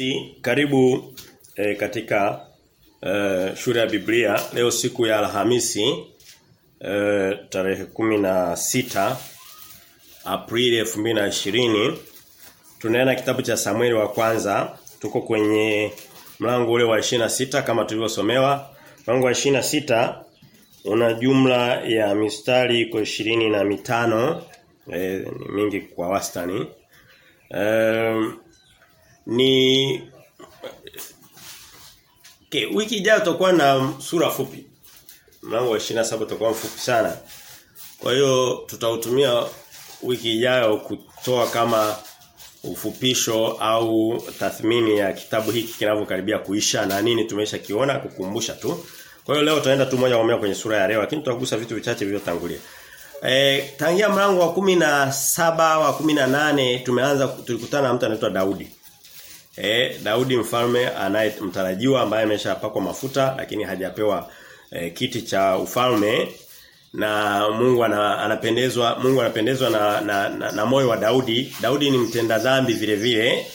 Mwinjilisti karibu e, katika e, shule ya Biblia. Leo siku ya Alhamisi e, tarehe sita Aprili 2020 tunaenda kitabu cha Samueli wa kwanza. Tuko kwenye mlango ule wa sita kama tulivyosomewa. Mlango wa sita una jumla ya mistari iko ishirini na mitano. E, mingi kwa wastani. Um, ni okay, wiki ijayo tutakuwa na sura fupi. Mlango wa 27 tutakuwa mfupi sana. Kwa hiyo tutautumia wiki ijayo kutoa kama ufupisho au tathmini ya kitabu hiki kinavyokaribia kuisha na nini tumeshakiona kukumbusha tu. Kwa hiyo leo tutaenda tu moja kwa moja kwenye sura ya leo lakini tutagusa vitu vichache vilivyotangulia. E, tangia mlango wa kumi na saba wa kumi na nane tumeanza tulikutana na mtu anaitwa Daudi. E, Daudi mfalme anayemtarajiwa ambaye ameshapakwa mafuta lakini hajapewa eh, kiti cha ufalme na Mungu ana, anapendezwa Mungu anapendezwa na, na, na, na moyo wa Daudi. Daudi ni mtenda dhambi vile vile.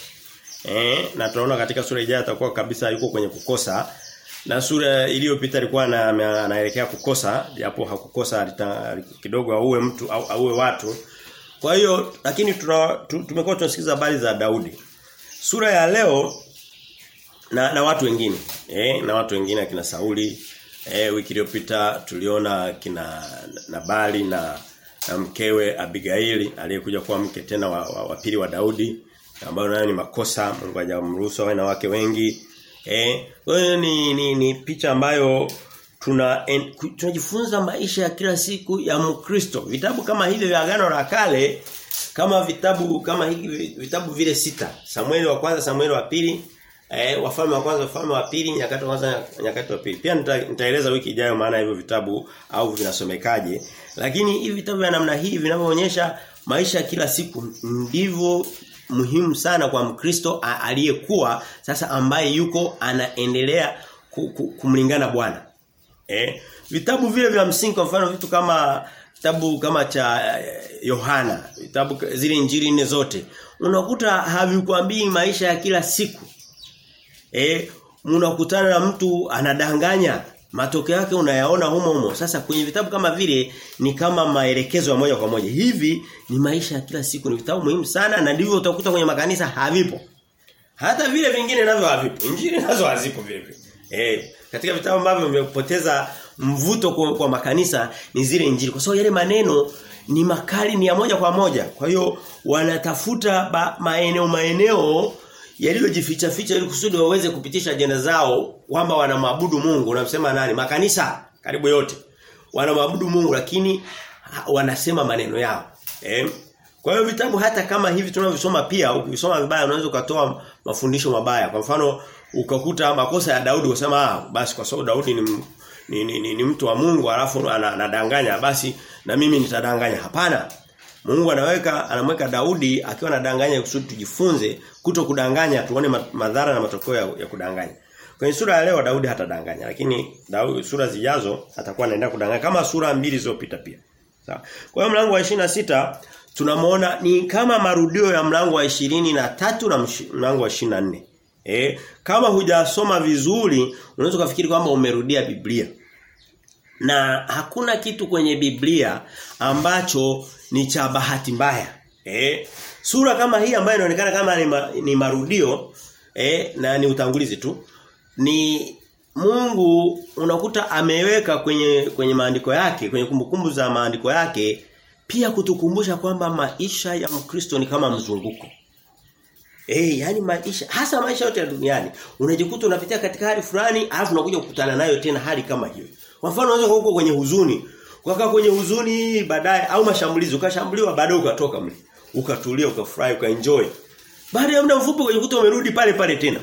Eh, na tunaona katika sura ijayo atakuwa kabisa yuko kwenye kukosa na sura iliyopita alikuwa anaelekea kukosa japo hakukosa alita, kidogo auwe mtu au auwe watu. Kwa hiyo lakini tumekuwa tunasikiza habari za Daudi. Sura ya leo na na watu wengine eh na watu wengine akina Sauli eh wiki iliyopita tuliona kina Nabali na na mkewe Abigaili aliyekuja kuwa mke tena wa, wa, wa pili wa Daudi ambayo nayo ni makosa Mungu hajamruhusu awe na wake wengi Eh, ni, ni ni picha ambayo tuna en, tunajifunza maisha ya kila siku ya Mkristo. Vitabu kama hivi vya Agano la Kale kama vitabu kama hivi vitabu vile sita. Samueli wa kwanza, Samueli wa pili, eh wafalme wa kwanza, wafalme wa pili, nyakati wa kwanza, nyakati wa pili. Pia nitaeleza wiki ijayo maana hivyo vitabu au vinasomekaje. Lakini hivi vitabu vya namna hii vinavyoonyesha maisha kila siku ndivyo muhimu sana kwa Mkristo aliyekuwa sasa ambaye yuko anaendelea kumlingana Bwana. Eh, vitabu vile vya msingi kwa mfano vitu kama kitabu kama cha Yohana, kitabu zile injili nne zote, unakuta havikwambii maisha ya kila siku. Eh, unakutana na mtu anadanganya matokeo yake unayaona humo humo. Sasa kwenye vitabu kama vile ni kama maelekezo ya moja kwa moja. Hivi ni maisha ya kila siku, ni vitabu muhimu sana na ndivyo utakuta kwenye makanisa havipo. Hata vile vingine navyo havipo. Injili nazo hazipo vile vile. Eh, katika vitabu ambavyo vimepoteza mvuto kwa, kwa makanisa ni zile injili. Kwa sababu yale maneno ni makali ni ya moja kwa moja. Kwa hiyo wanatafuta ba, maeneo maeneo yaliyojificha ficha ili kusudi waweze kupitisha ajenda zao kwamba wanamwabudu Mungu. Unamsema nani? Makanisa karibu yote. Wanamwabudu Mungu lakini wanasema maneno yao. Eh? Kwa hiyo vitabu hata kama hivi tunavyosoma pia ukisoma vibaya unaweza ukatoa mafundisho mabaya. Kwa mfano ukakuta makosa ya Daudi usema ah basi kwa sababu Daudi ni ni, ni, ni, ni mtu wa Mungu alafu anadanganya basi na mimi nitadanganya hapana Mungu anaweka anamweka Daudi akiwa anadanganya kusudi tujifunze kuto kudanganya tuone madhara na matokeo ya, ya kudanganya. Kwenye sura ya leo Daudi hatadanganya lakini Daudi sura zijazo atakuwa anaenda kudanganya kama sura mbili zilizopita pia. Sawa. Kwa hiyo mlango wa sita tunamuona ni kama marudio ya mlango wa ishirini na tatu na mlango wa 24. Eh, kama hujasoma vizuri unaweza kufikiri kwamba umerudia Biblia. Na hakuna kitu kwenye Biblia ambacho ni cha bahati mbaya. Eh, sura kama hii ambayo inaonekana kama ni, ma, ni marudio eh, na ni utangulizi tu ni Mungu unakuta ameweka kwenye kwenye maandiko yake, kwenye kumbukumbu za maandiko yake pia kutukumbusha kwamba maisha ya Mkristo ni kama mzunguko. Eh, yani maisha hasa maisha yote ya duniani unajikuta unapitia katika hali fulani alafu unakuja kukutana nayo tena hali kama hiyo. Kwa mfano unaweza kuwa kwenye huzuni, ukakaa kwenye huzuni baadaye au mashambulizi ukashambuliwa baadaye ukatoka mle. Ukatulia ukafurahi ukaenjoy. Baada ya muda mfupi unajikuta umerudi pale pale tena.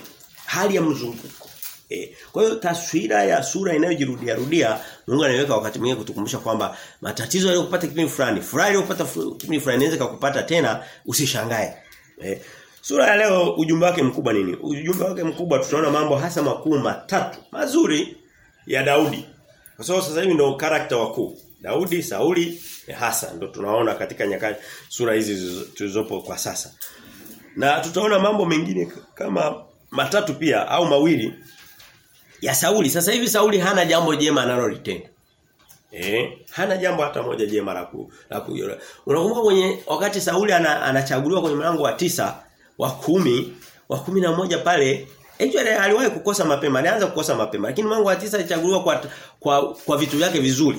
Hali ya mzunguko. Eh, kwa hiyo taswira ya sura inayojirudia rudia Mungu anaiweka wakati mwingine kutukumbusha kwamba matatizo yaliyokupata kipindi fulani, furaha iliyokupata kipindi fulani inaweza kukupata tena usishangae. Eh, sura ya leo ujumbe wake mkubwa nini? Ujumbe wake mkubwa tutaona mambo hasa makuu matatu mazuri ya Daudi. Kwa sababu sasa hivi ndio karakta wakuu. Daudi, Sauli, na hasa ndio tunaona katika nyakati sura hizi tulizopo kwa sasa. Na tutaona mambo mengine kama matatu pia au mawili ya Sauli. Sasa hivi Sauli hana jambo jema analolitenda. Eh, hana jambo hata moja jema la ku, la ku. Unakumbuka kwenye wakati Sauli ana, anachaguliwa kwenye mlango wa tisa, wa kumi, wa kumi na moja pale Actually aliwahi kukosa mapema, alianza kukosa mapema. Lakini mwangu wa tisa alichaguliwa kwa kwa kwa vitu vyake vizuri.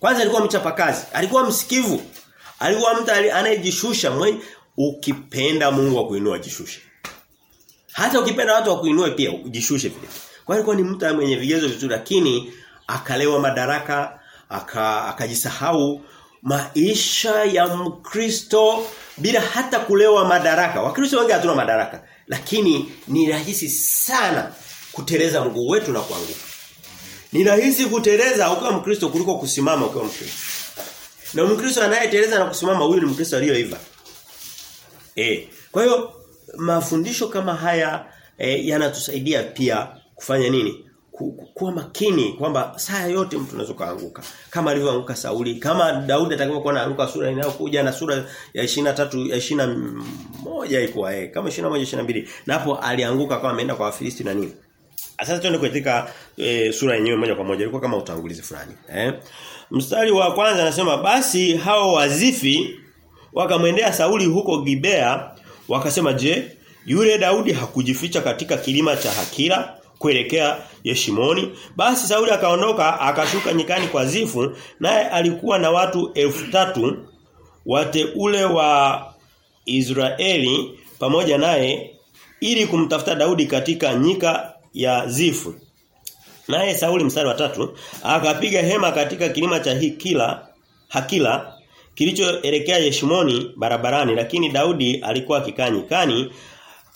Kwanza alikuwa mchapakazi, alikuwa msikivu. Alikuwa mtu anayejishusha mwenye ukipenda Mungu akuinua jishushe. Hata ukipenda watu wakuinue pia ujishushe vile. Kwa hiyo alikuwa ni mtu mwenye vigezo vizuri lakini akalewa madaraka, akajisahau aka maisha ya Mkristo bila hata kulewa madaraka. Wakristo wengi hatuna madaraka, lakini ni rahisi sana kuteleza mguu wetu na kuanguka. Ni rahisi kuteleza ukiwa Mkristo kuliko kusimama ukiwa Mkristo. Na Mkristo anayeteleza na kusimama huyu ni Mkristo aliyoiva. Eh. Kwa hiyo mafundisho kama haya e, yanatusaidia pia kufanya nini? Kuwa makini kwamba saa yote mtu anaweza kaanguka kama alivyoanguka Sauli kama Daudi atakapokuwa anaanguka sura inayokuja na sura ya 23 ya 21 iko eh kama 21 22 na hapo alianguka kama ameenda kwa Wafilisti na nini. Sasa tuende katika e, sura yenyewe moja kwa moja ilikuwa kama utangulizi fulani eh. Mstari wa kwanza anasema basi hao wazifi wakamwendea Sauli huko Gibea wakasema je yule Daudi hakujificha katika kilima cha Hakila kuelekea Yeshimoni. Basi Sauli akaondoka akashuka nyikani kwa Zifu naye alikuwa na watu elfu tatu wateule wa Israeli pamoja naye ili kumtafuta Daudi katika nyika ya Zifu. Naye Sauli mstari wa tatu akapiga hema katika kilima cha Hikila Hakila kilichoelekea Yeshimoni barabarani lakini Daudi alikuwa akikaa nyikani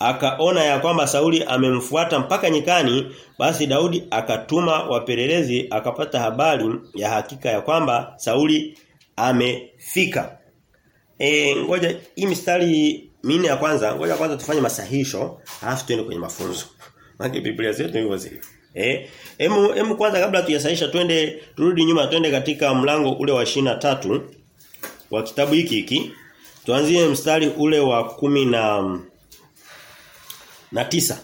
akaona ya kwamba Sauli amemfuata mpaka nyikani basi Daudi akatuma wapelelezi akapata habari ya hakika ya kwamba Sauli amefika. E, ngoja hii mistari minne ya kwanza ngoja kwanza tufanye masahisho alafu tuende kwenye mafunzo. Maana Biblia zetu hivyo zilivyo. Eh, hemu hemu kwanza kabla tuyasahisha twende turudi nyuma twende katika mlango ule wa tatu wa kitabu hiki hiki. Tuanzie mstari ule wa kumi na na tisa.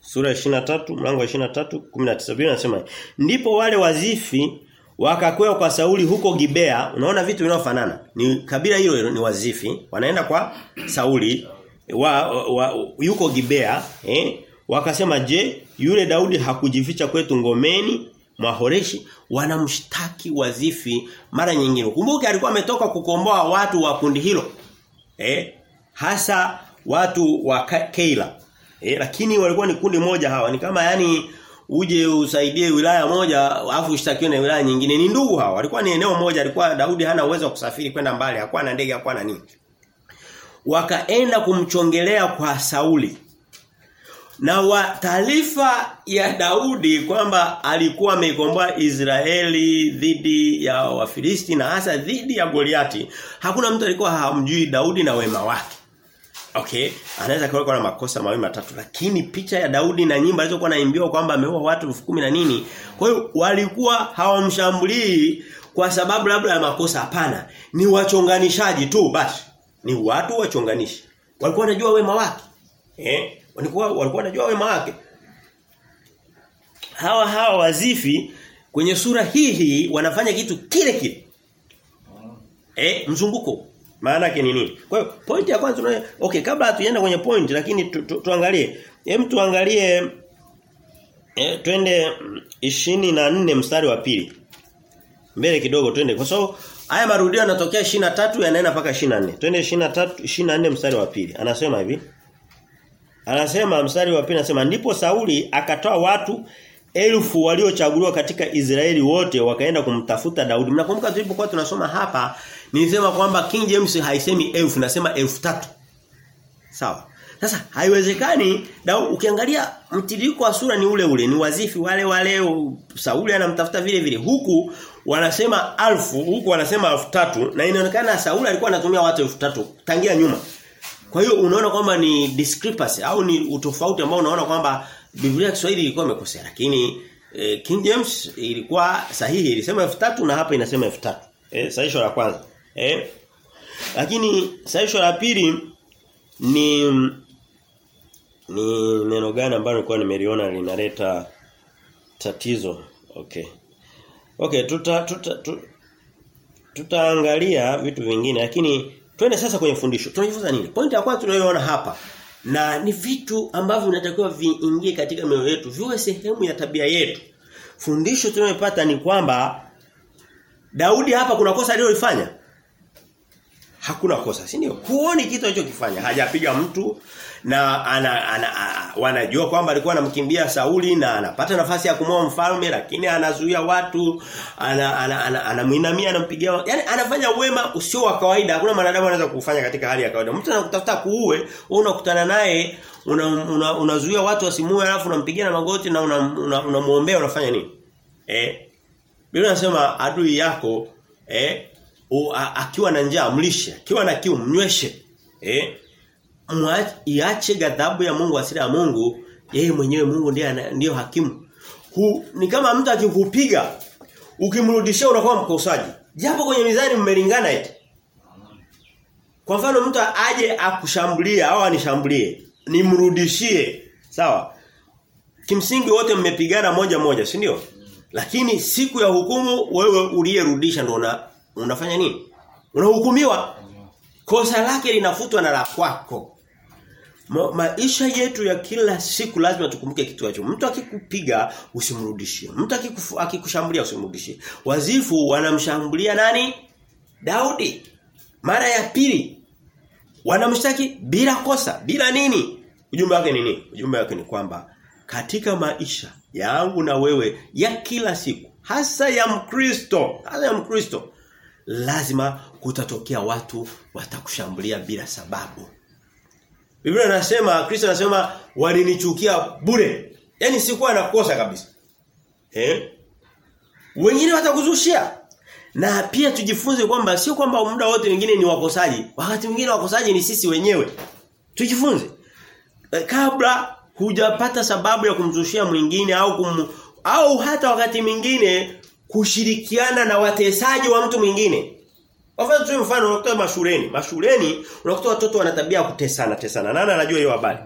Sura ya 23 mlango wa 23 19 Biblia inasema ndipo wale wazifi wakakwea kwa Sauli huko Gibea. Unaona vitu vinavyofanana. Ni kabila hilo ni wazifi. Wanaenda kwa Sauli wa, wa, yuko Gibea eh? Wakasema je yule Daudi hakujificha kwetu ngomeni Mahoreshi wanamshtaki wazifi mara nyingine. Kumbuke alikuwa ametoka kukomboa watu wa kundi hilo eh? Hasa watu wa Keila. E, lakini walikuwa ni kundi moja hawa. Ni kama yani uje usaidie wilaya moja afu ushtakiwe na wilaya nyingine. Ni ndugu hawa. Walikuwa ni eneo moja. Alikuwa Daudi hana uwezo wa kusafiri kwenda mbali. Hakuwa na ndege, hakuwa na nini. Wakaenda kumchongelea kwa Sauli. Na wa taarifa ya Daudi kwamba alikuwa ameikomboa Israeli dhidi ya Wafilisti na hasa dhidi ya Goliati. Hakuna mtu alikuwa hamjui Daudi na wema wake. Okay, anaweza kuwa na makosa mawili matatu lakini picha ya Daudi na nyimbo alizokuwa naimbiwa kwamba ameua watu elfu na nini. Kwa hiyo walikuwa hawamshambulii kwa sababu labda ya makosa hapana. Ni wachonganishaji tu basi. Ni watu wachonganishi. Walikuwa wanajua wema wake. Eh? Walikuwa walikuwa wanajua wema wake. Hawa hawa wazifi kwenye sura hii hii wanafanya kitu kile kile. Eh, mzunguko maana yake ni nini? Kwa hiyo point ya kwanza tunayo okay kabla hatuende kwenye point lakini tu, tu, tuangalie. Hem tuangalie eh twende 24 mstari wa pili. Mbele kidogo twende kwa sababu haya marudio yanatokea 23 yanaenda mpaka 24. Twende 23 24 mstari wa pili. Anasema hivi. Anasema mstari wa pili anasema ndipo Sauli akatoa watu elfu waliochaguliwa katika Israeli wote wakaenda kumtafuta Daudi. Mnakumbuka tulipokuwa tunasoma hapa nilisema kwamba King James haisemi elfu nasema elfu tatu. Sawa. Sasa haiwezekani ukiangalia mtiririko wa sura ni ule ule ni wazifi wale wale Sauli anamtafuta vile vile huku wanasema alfu huku wanasema alfu tatu na inaonekana Sauli alikuwa anatumia watu elfu tatu tangia nyuma. Kwa hiyo unaona kwamba ni discrepancy au ni utofauti ambao unaona kwamba Biblia ya Kiswahili ilikuwa imekosea lakini eh, King James ilikuwa sahihi ilisema 3000 na hapa inasema 3000. Eh sahihisho la kwanza. Eh? Lakini sahisho la pili ni ni neno gani ambalo nilikuwa nimeliona linaleta tatizo. Okay. Okay, tuta tuta tuta tutaangalia vitu vingine lakini twende sasa kwenye fundisho. Tunajifunza nini? Pointi ya kwanza tunayoona hapa na ni vitu ambavyo vinatakiwa viingie katika mioyo yetu, viwe sehemu ya tabia yetu. Fundisho tunayopata ni kwamba Daudi hapa kuna kosa alilofanya? Hakuna kosa, si ndio? Huoni kitu alichokifanya. Hajapiga mtu na ana, ana, ana, wanajua kwamba alikuwa anamkimbia Sauli na anapata nafasi ya kumoa mfalme lakini anazuia watu ana ana, ana, anamuinamia anampigia yani anafanya wema usio wa kawaida hakuna mwanadamu anaweza kufanya katika hali ya kawaida mtu anakutafuta kuue wewe unakutana naye unazuia una, una watu wasimue alafu unampigia na magoti na unamuombea una, una unafanya nini eh Biblia inasema adui yako eh u, a, akiwa na njaa mlishe. Akiwa na kiu mnyweshe. Eh? Iache ghadhabu ya Mungu asira ya Mungu. Yeye mwenyewe Mungu ndiye ndiyo hakimu. Hu, ni kama mtu akikupiga ukimrudishia unakuwa mkosaji. Japo kwenye mizani mmelingana eti. Kwa mfano mtu aje akushambulie au anishambulie nimrudishie. Sawa. Kimsingi wote mmepigana moja moja si ndio? Lakini siku ya hukumu wewe uliyerudisha ndio unafanya nini unahukumiwa kosa lake linafutwa na la kwako Ma, maisha yetu ya kila siku lazima tukumbuke kitu hicho. Mtu akikupiga usimrudishie. Mtu akikushambulia usimrudishie. Wazifu wanamshambulia nani? Daudi. Mara ya pili wanamshtaki bila kosa, bila nini? Ujumbe wake ni nini? Ujumbe wake ni kwamba katika maisha yangu na wewe ya kila siku, hasa ya Mkristo, hasa ya Mkristo, lazima kutatokea watu watakushambulia bila sababu. Biblia inasema Kristo anasema walinichukia bure. Yaani sikuwa nakosa kabisa. Eh? Wengine watakuzushia. Na pia tujifunze kwamba sio kwamba muda wote wengine ni wakosaji. Wakati mwingine wakosaji ni sisi wenyewe. Tujifunze. E, kabla hujapata sababu ya kumzushia mwingine au kum, au hata wakati mwingine kushirikiana na watesaji wa mtu mwingine. Wafanye tu mfano unakuta mashuleni. Mashuleni unakuta watoto wana tabia kutesana tesana. Nani anajua hiyo habari?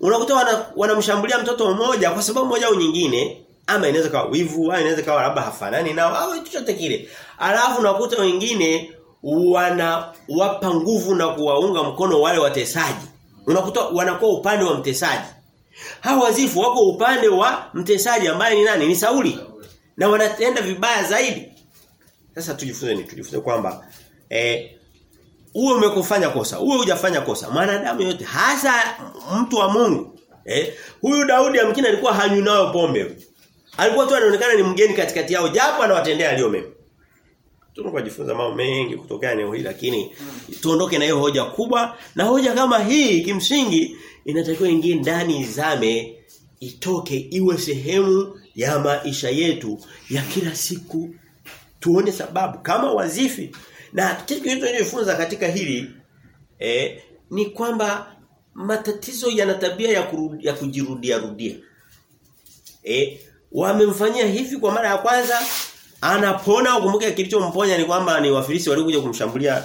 Unakuta wanamshambulia wana mtoto mmoja kwa sababu moja au nyingine ama inaweza kawa wivu, au inaweza kawa labda hafanani nao au chochote kile. Alafu unakuta wengine wanawapa nguvu na kuwaunga mkono wale watesaji. Unakuta wanakuwa upande wa mtesaji. Hawa wazifu wako upande wa mtesaji ambaye ni nani? Ni Sauli. Na wanatenda vibaya zaidi. Sasa tujifunze ni tujifunze kwamba eh uwe umekufanya kosa, uwe hujafanya kosa. Mwanadamu yote hasa mtu wa Mungu. Eh huyu Daudi amkina alikuwa hanywi nayo pombe. Alikuwa tu anaonekana ni mgeni katikati yao japo anawatendea aliyo mema. Tunakuwa jifunza mambo mengi kutokana na hili lakini tuondoke na hiyo hoja kubwa na hoja kama hii kimsingi inatakiwa ingie ndani izame itoke iwe sehemu ya maisha yetu ya kila siku. Tuone sababu. Kama wazifi na kitu kinachojifunza katika hili eh, ni kwamba matatizo yana tabia ya, ya kujirudia rudia. Eh, wamemfanyia hivi kwa mara ya kwanza anapona. Ukumbuke kilichomponya ni kwamba ni wafilisi walikuja kumshambulia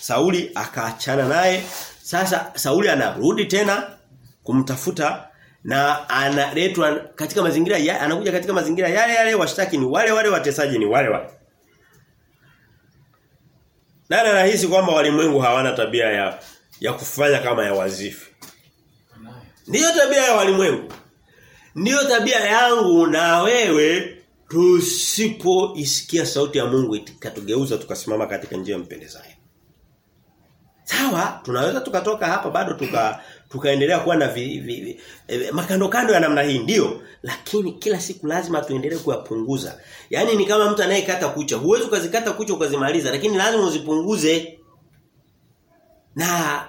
Sauli akaachana naye. Sasa Sauli anarudi tena kumtafuta na analetwa katika mazingira ya, anakuja katika mazingira yale yale washtaki ni wale wale watesaji ni wale wale Nani anahisi kwamba walimwengu hawana tabia ya ya kufanya kama ya wazifu? Ndiyo tabia ya walimwengu. Ndiyo tabia yangu na wewe tusipoisikia sauti ya Mungu ikatugeuza tukasimama katika njia mpendezayo. Sawa, tunaweza tukatoka hapa bado tuka tukaendelea kuwa na vi, vi, vi, eh, makando kando ya namna hii ndio, lakini kila siku lazima tuendelee kuyapunguza. yani ni kama mtu anayekata kucha, huwezi ukazikata kucha ukazimaliza, lakini lazima uzipunguze. Na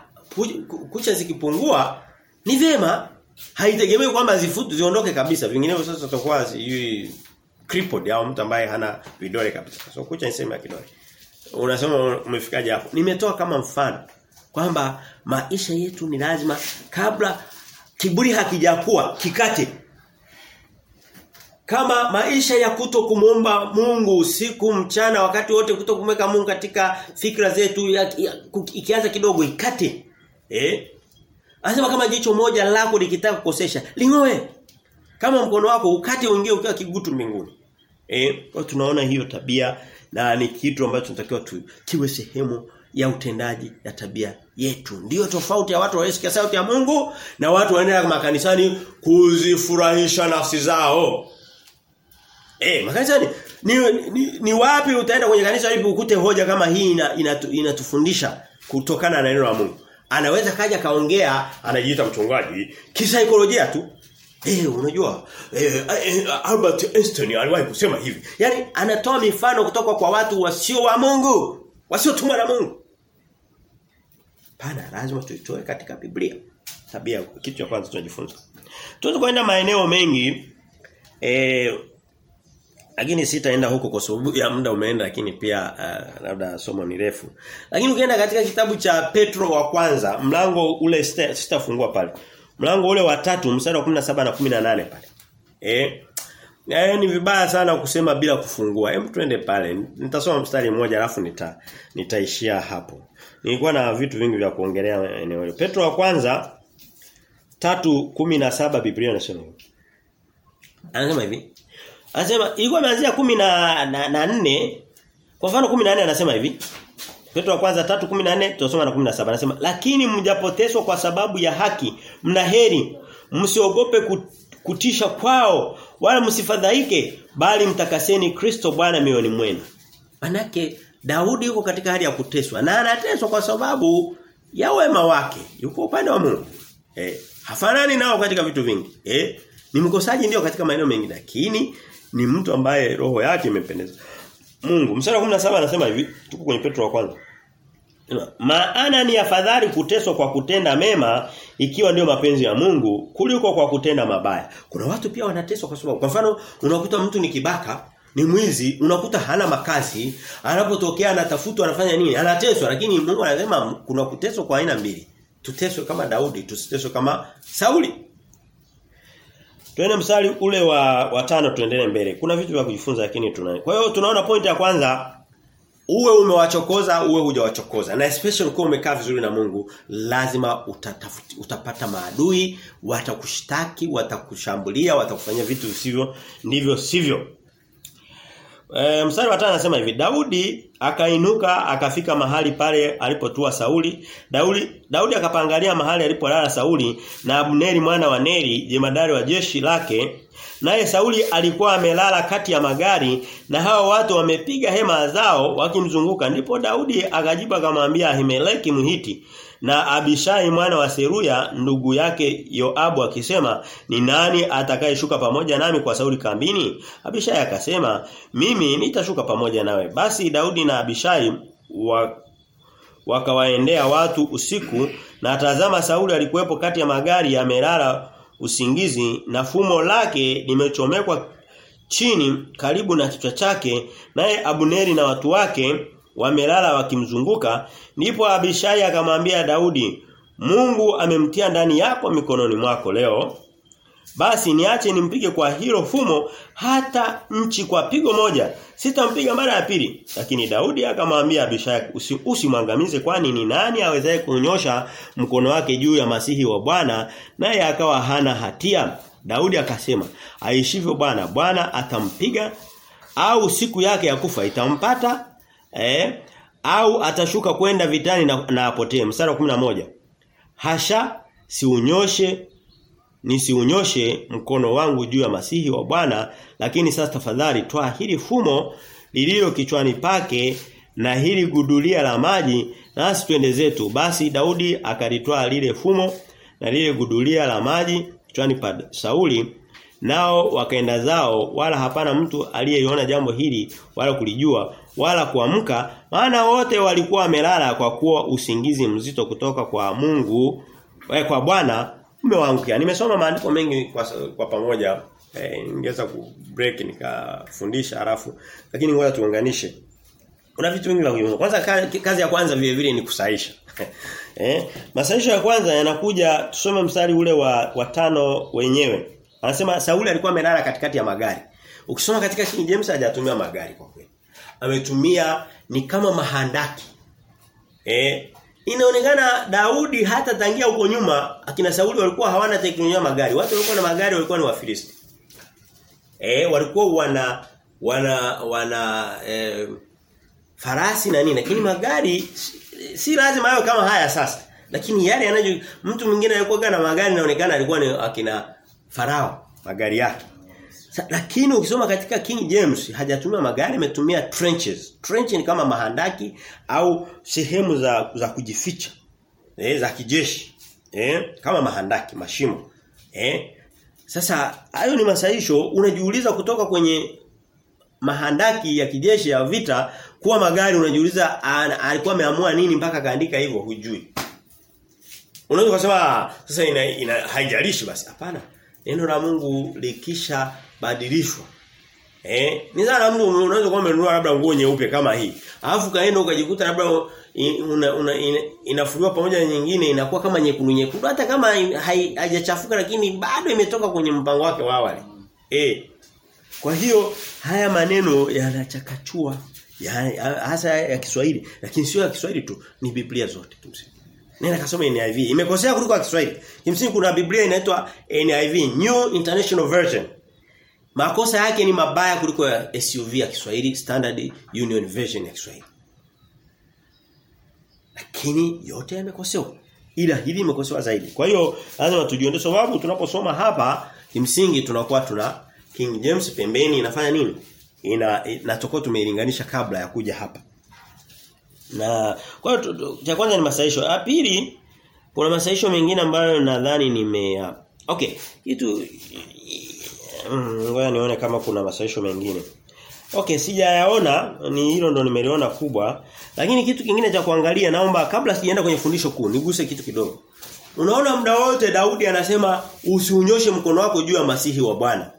kucha zikipungua ni vema haitegemei kwamba zifutu ziondoke kabisa. Vinginevyo sasa tutakuwa sijui crippled au mtu ambaye hana vidole kabisa. So kucha ni sehemu ya kidole. Unasema umefikaje hapo? Nimetoa kama mfano kwamba maisha yetu ni lazima kabla kiburi hakijakuwa kikate. Kama maisha ya kuto kumuomba Mungu usiku mchana wakati wote kuto kumweka Mungu katika fikra zetu ikianza kidogo ikate. Eh? Anasema kama jicho moja lako likitaka kukosesha, lingoe. Kama mkono wako ukate uingie ukiwa kigutu mbinguni. Eh, kwa tunaona hiyo tabia na ni kitu ambacho tunatakiwa tu kiwe sehemu ya utendaji ya tabia yetu. ndio tofauti ya watu wanaosikia sauti ya Mungu na watu wanaenda makanisani kuzifurahisha nafsi zao. Eh, makanisani ni, ni, ni wapi utaenda kwenye kanisa lipi ukute hoja kama hii ina, inatu, inatufundisha kutokana na neno la Mungu. Anaweza kaja kaongea anajiita mchungaji kisaikolojia tu. Eh unajua eh, eh, Albert Einstein aliwahi kusema hivi. Yaani anatoa mifano kutoka kwa watu wasio wa Mungu, wasiotumwa na Mungu. Pana lazima tuitoe katika Biblia. Tabia kitu cha kwanza tunajifunza. Tuweze kwenda maeneo mengi eh lakini sitaenda huko kwa sababu ya muda umeenda lakini pia uh, labda somo ni refu. Lakini ukienda katika kitabu cha Petro wa kwanza, mlango ule sitafungua pale. Mlango ule wa tatu mstari wa 17 na 18 pale. Eh Eh ni vibaya sana kusema bila kufungua. Hem twende pale. Nitasoma mstari mmoja alafu nita nitaishia hapo. Nilikuwa na vitu vingi vya kuongelea eneo hilo. Petro wa kwanza 3:17 Biblia inasema hivi. Anasema hivi. Anasema ilikuwa imeanzia 10 na, na, na 4. Kwa mfano 14 anasema hivi. Petro wa kwanza 3:14 tutasoma na 17 anasema lakini mjapoteswa kwa sababu ya haki mnaheri msiogope kutisha kwao wala msifadhaike bali mtakaseni Kristo Bwana mioyoni mwenu. Manake Daudi yuko katika hali ya kuteswa na anateswa kwa sababu ya wema wake. Yuko upande wa Mungu. Eh, hafanani nao katika vitu vingi. Eh, ni mkosaji ndio katika maeneo mengi lakini ni mtu ambaye roho yake imependeza. Mungu. Mstari wa 17 anasema hivi, tuko kwenye Petro wa kwanza. Maana ni afadhali kuteswa kwa kutenda mema ikiwa ndio mapenzi ya Mungu kuliko kwa kutenda mabaya. Kuna watu pia wanateswa kwa sababu kwa mfano unakuta mtu ni kibaka, ni mwizi, unakuta hana makazi, anapotokea anatafutwa anafanya nini? Anateswa lakini Mungu anasema kuna kuteswa kwa aina mbili. Tuteswe kama Daudi, tusiteswe kama Sauli. Tuende msali ule wa watano tuendelee mbele. Kuna vitu vya kujifunza lakini tuna. Kwa hiyo tunaona point ya kwanza uwe umewachokoza uwe hujawachokoza. Na especially ukiwa umekaa vizuri na Mungu lazima utatafuti, utapata maadui watakushtaki watakushambulia watakufanyia vitu visivyo ndivyo sivyo. E, mstari wa 5 anasema hivi Daudi akainuka akafika mahali pale alipotua Sauli. Daudi Daudi akapangalia mahali alipolala Sauli na Abneri mwana wa Neri jemadari wa jeshi lake naye Sauli alikuwa amelala kati ya magari na hao watu wamepiga hema zao wakimzunguka. Ndipo Daudi akajibu akamwambia Ahimeleki Mhiti na Abishai mwana wa Seruya ndugu yake Yoabu akisema ni nani atakayeshuka pamoja nami kwa Sauli kambini? Abishai akasema mimi nitashuka pamoja nawe. Basi Daudi na Abishai wa wakawaendea watu usiku na tazama Sauli alikuwepo kati ya magari yamelala usingizi na fumo lake limechomekwa chini karibu na kichwa chake naye Abuneri na watu wake wamelala wakimzunguka. Ndipo Abishai akamwambia Daudi Mungu amemtia ndani yako mikononi mwako leo basi niache nimpige kwa hilo fumo hata nchi kwa pigo moja. Sitampiga mara ya pili. Lakini Daudi akamwambia Abishai usi, usimwangamize kwani ni nani awezaye kunyosha mkono wake juu ya masihi wa Bwana? Naye akawa hana hatia. Daudi akasema aishivyo Bwana Bwana atampiga au siku yake ya kufa itampata eh au atashuka kwenda vitani na, apotee. Msara wa 11 hasha siunyoshe nisiunyoshe mkono wangu juu ya masihi wa Bwana lakini sasa tafadhali toa hili fumo lililo kichwani pake na hili gudulia la maji nasi twende zetu. Basi Daudi akalitoa lile fumo na lile gudulia la maji kichwani pa Sauli nao wakaenda zao wala hapana mtu aliyeiona jambo hili wala kulijua wala kuamka maana wote walikuwa wamelala kwa kuwa usingizi mzito kutoka kwa Mungu kwa Bwana umewaangukia. Nimesoma maandiko mengi kwa, kwa pamoja. Eh, ningeweza ku break nikafundisha halafu lakini ngoja tuunganishe. Kuna vitu vingi vya kujifunza. Kwanza kazi ya kwanza vile vile ni kusaisha. eh, masaisho ya kwanza yanakuja tusome mstari ule wa, wa tano wenyewe. Anasema Sauli alikuwa amelala katikati ya magari. Ukisoma katika King James hajatumia magari kwa kweli. Ametumia ni kama mahandaki. Eh, inaonekana Daudi hata tangia huko nyuma akina Sauli walikuwa hawana teknolojia magari. Watu walikuwa na magari walikuwa ni Wafilisti. Eh walikuwa wana wana wana eh, farasi na nini lakini magari si, lazima hayo kama haya sasa. Lakini yale yanayo mtu mwingine alikuwa na magari inaonekana alikuwa ni akina Farao magari yake. Lakini ukisoma katika King James hajatumia magari ametumia trenches. Trench ni kama mahandaki au sehemu za za kujificha. Eh za kijeshi. Eh kama mahandaki, mashimo. Eh sasa hayo ni masaisho unajiuliza kutoka kwenye mahandaki ya kijeshi ya vita kuwa magari unajiuliza alikuwa ameamua nini mpaka kaandika hivyo hujui. Unaweza kusema sasa ina, ina haijalishi basi hapana. Neno la Mungu likisha badilishwa. Eh, ni dhana mtu unaweza kuwa umenunua labda nguo nyeupe kama hii. Alafu kaenda ukajikuta labda una, una, ina, inafuliwa pamoja na nyingine inakuwa kama nyekundu nyekundu hata kama haijachafuka lakini bado imetoka kwenye mpango wake wa awali. Eh. Kwa hiyo haya maneno yanachakachua ya, hasa ya Kiswahili lakini sio ya Kiswahili tu ni Biblia zote kimsingi. Nenda kasoma NIV. Imekosea kuliko ya Kiswahili. Kimsingi kuna Biblia inaitwa NIV, New International Version. Makosa yake ni mabaya kuliko ya SUV ya Kiswahili, Standard Union Version ya Kiswahili. Lakini yote yamekosewa. Ila hili limekosewa zaidi. Kwa hiyo lazima tujiondoe sababu tunaposoma hapa kimsingi tunakuwa tuna King James pembeni inafanya nini? Ina natokuwa tumeilinganisha kabla ya kuja hapa. Na kwa hiyo cha kwanza ni masaisho. Ya pili kuna masaisho mengine ambayo nadhani nime Okay, kitu ngoja nione kama kuna masaisho mengine. Okay, sijayaona ni hilo ndo nimeliona kubwa, lakini kitu kingine cha kuangalia naomba kabla sijaenda kwenye fundisho kuu niguse kitu kidogo. Unaona muda wote Daudi anasema usiunyoshe mkono wako juu ya masihi wa Bwana.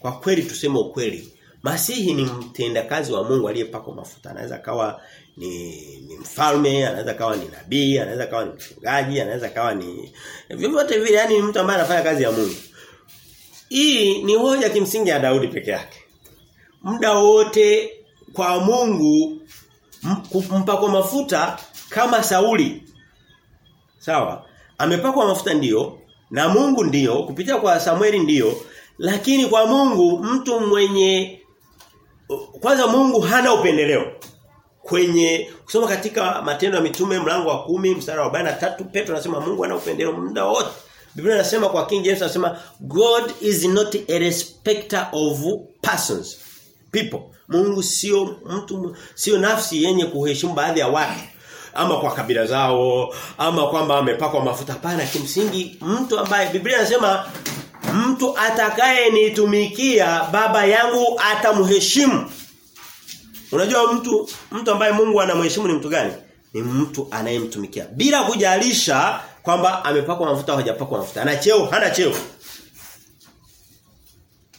Kwa kweli tuseme ukweli. Masihi ni mtendakazi wa Mungu aliyepakwa mafuta. Anaweza kawa ni, ni mfalme, anaweza kawa ni nabii, anaweza kawa ni mchungaji, anaweza kawa ni vyovyote vile yani mtu ambaye anafanya kazi ya Mungu. Hii ni hoja kimsingi ya Daudi peke yake. Muda wote kwa Mungu mpakwa mafuta kama Sauli. Sawa? Amepakwa mafuta ndiyo na Mungu ndiyo kupitia kwa Samueli ndiyo lakini kwa Mungu mtu mwenye kwanza Mungu hana upendeleo. Kwenye kusoma katika matendo ya mitume mlango wa kumi mstari wa 43 Petro anasema Mungu hana upendeleo muda wote. Biblia inasema kwa King James anasema God is not a respecter of persons. People. Mungu sio mtu sio nafsi yenye kuheshimu baadhi ya watu ama kwa kabila zao ama kwamba amepakwa mafuta pana kimsingi mtu ambaye Biblia inasema mtu atakaye nitumikia baba yangu atamheshimu unajua mtu mtu ambaye Mungu anamheshimu ni mtu gani ni mtu anayemtumikia bila kujalisha kwamba amepakwa mafuta au hajapakwa mafuta. Ana cheo hana cheo.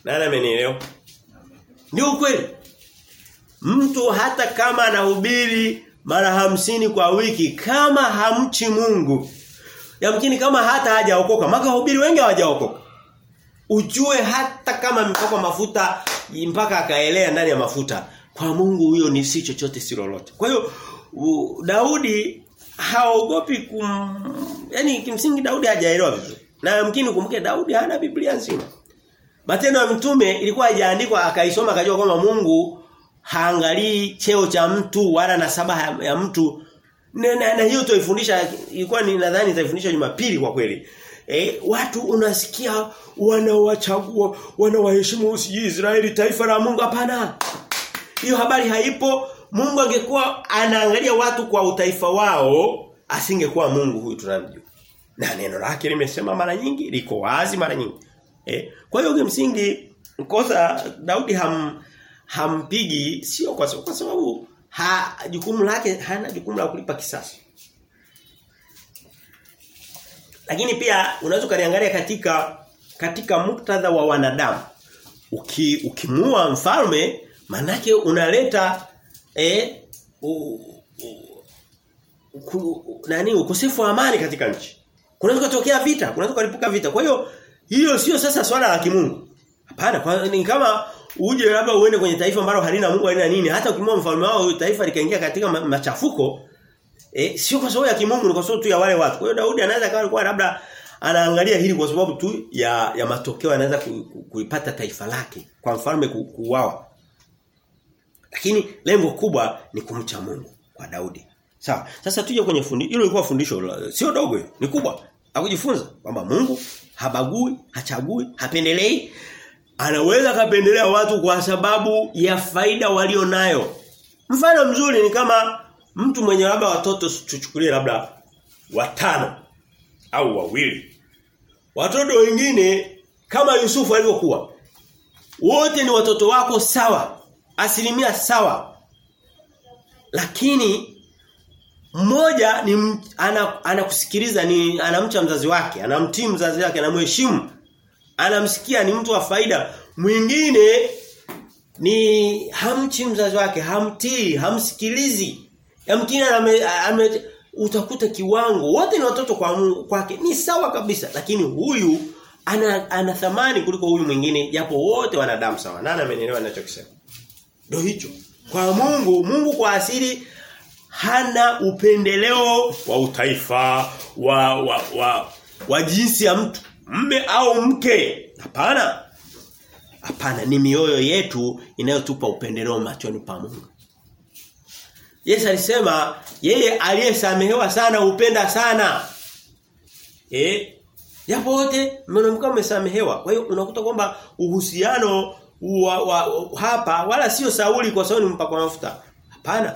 Nani amenielewa? Ni ukweli. Mtu hata kama anahubiri mara hamsini kwa wiki kama hamchi Mungu yamkini kama hata hajaokoka. Maka hubiri wengi hawajaokoka. Ujue hata kama amepakwa mafuta mpaka akaelea ndani ya mafuta kwa Mungu huyo ni si chochote si lolote. Kwa hiyo Daudi haogopi kum yani kimsingi Daudi hajaelewa vizuri na yamkini kumbuke Daudi hana Biblia nzima Matendo ya Mtume ilikuwa haijaandikwa akaisoma akajua kwamba Mungu haangalii cheo cha mtu wala nasaba ya mtu na, na, na hiyo tuifundisha ilikuwa ni nadhani nitaifundisha Jumapili kwa kweli. Eh, watu unasikia wanawachagua wanawaheshimu Israeli taifa la Mungu hapana. Hiyo habari haipo. Mungu angekuwa anaangalia watu kwa utaifa wao asingekuwa Mungu huyu tunamjua. Na neno lake limesema mara nyingi liko wazi mara nyingi. Eh, kwa hiyo kimsingi kosa Daudi ham hampigi sio kwa sababu, kwa sababu ha jukumu lake hana jukumu la kulipa kisasi. Lakini pia unaweza kaliangalia katika katika muktadha wa wanadamu. Uki, ukimua mfalme manake unaleta eh u, nani ukosefu wa amani katika nchi. Kunaweza kutokea vita, kunaweza kulipuka vita. Kwa hiyo hiyo sio sasa swala la kimungu. Hapana, kwa ni kama uje labda uende kwenye taifa ambalo halina Mungu halina nini, hata ukimwona mfalme wao taifa likaingia katika machafuko Eh sio kwa sababu ya kimungu ni kwa sababu tu ya wale watu. Kwa hiyo Daudi anaweza kawa alikuwa labda anaangalia hili kwa sababu tu ya ya matokeo anaweza ku, ku, kuipata taifa lake kwa mfalme ku, kuuawa. Lakini lengo kubwa ni kumcha Mungu kwa Daudi. Sawa. Sasa tuje kwenye fundi Hilo lilikuwa fundisho sio dogo, ni kubwa. Akujifunza kwamba Mungu habagui, hachagui, hapendelei. Anaweza kapendelea watu kwa sababu ya faida walio nayo. Mfano mzuri ni kama mtu mwenye labda watoto tuchukulie labda watano au wawili. Watoto wengine kama Yusufu alivyokuwa. Wote ni watoto wako sawa. Asilimia sawa. Lakini mmoja ni anakusikiliza ana ni anamcha mzazi wake, anamtii mzazi wake, anamheshimu. Anamsikia ni mtu wa faida. Mwingine ni hamchi mzazi wake, hamtii, hamsikilizi. Yamkini ame, ame utakuta kiwango wote ni watoto kwa kwake ni sawa kabisa lakini huyu ana, ana thamani kuliko huyu mwingine japo wote wanadamu sawa nani amenielewa ninachokisema ndio hicho kwa Mungu Mungu kwa asili hana upendeleo wa utaifa wa wa wa, wa jinsi ya mtu mme au mke hapana hapana ni mioyo yetu inayotupa upendeleo machoni pa Mungu Yesu alisema yeye aliyesamehewa sana upenda sana. Eh? Japo wote mnaonekana mmesamehewa. Kwa hiyo unakuta kwamba uhusiano wa, wa, hapa wala sio Sauli kwa sababu ni mpaka mafuta. Hapana.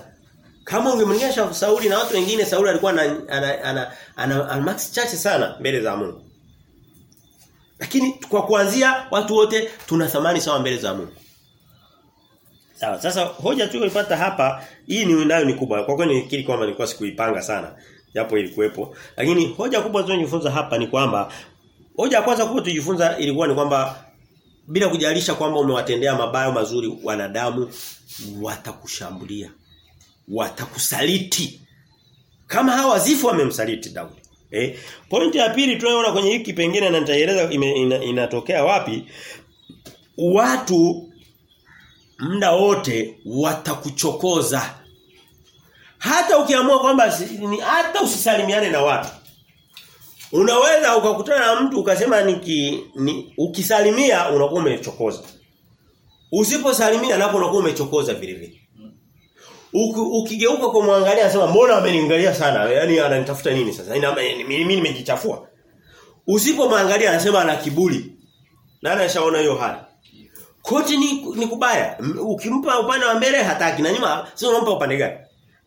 Kama ungemlinganisha Sauli na watu wengine Sauli alikuwa ana ana ana, ana, ana max chache sana mbele za Mungu. Lakini kwa kuanzia watu wote tuna thamani sawa mbele za Mungu. Sawa. Sasa hoja tuliyopata hapa hii ni nayo ni kubwa. Kwa kweli nilikiri kwamba nilikuwa sikuipanga sana japo ilikuwepo. Lakini hoja kubwa tunayojifunza hapa ni kwamba hoja ya kwanza kubwa tujifunza ilikuwa ni kwamba bila kujalisha kwamba umewatendea mabayo mazuri wanadamu watakushambulia. Watakusaliti. Kama hawa wazifu wamemsaliti Daudi. Eh, pointi ya pili tunayoona kwenye hiki pengine na nitaeleza ina, inatokea wapi watu muda wote watakuchokoza. Hata ukiamua kwamba hata usisalimiane na watu. Unaweza ukakutana na mtu ukasema niki ni, ukisalimia unakuwa umechokoza. Usiposalimia napo unakuwa umechokoza vile vile. Ukigeuka kumwangalia anasema mbona ameniangalia sana? Yaani ananitafuta nini sasa? Mimi nimejichafua. Usipomwangalia anasema ana kiburi. Nani ashaona hiyo hali? Koti ni, ni kubaya. Ukimpa upande wa mbele hataki na nyuma sio unampa upande gani?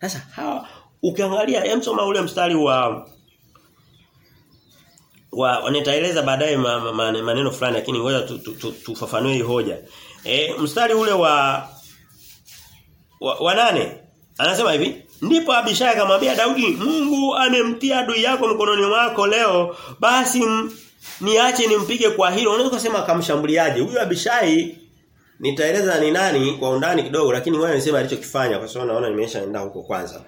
Sasa hawa ukiangalia emsoma ule mstari wa wa nitaeleza baadaye ma, ma, ma, maneno fulani lakini ngoja tufafanue tu, tu, hii hoja. E, mstari ule wa wa, wa nane anasema hivi ndipo Abishai akamwambia Daudi Mungu amemtia adui yako mkononi mwako leo basi niache nimpige kwa hilo. Unaweza kusema akamshambuliaje? Huyu Abishai nitaeleza ni nani kwa undani kidogo lakini wewe nisema alichokifanya kwa sababu naona nimeshaenda huko kwanza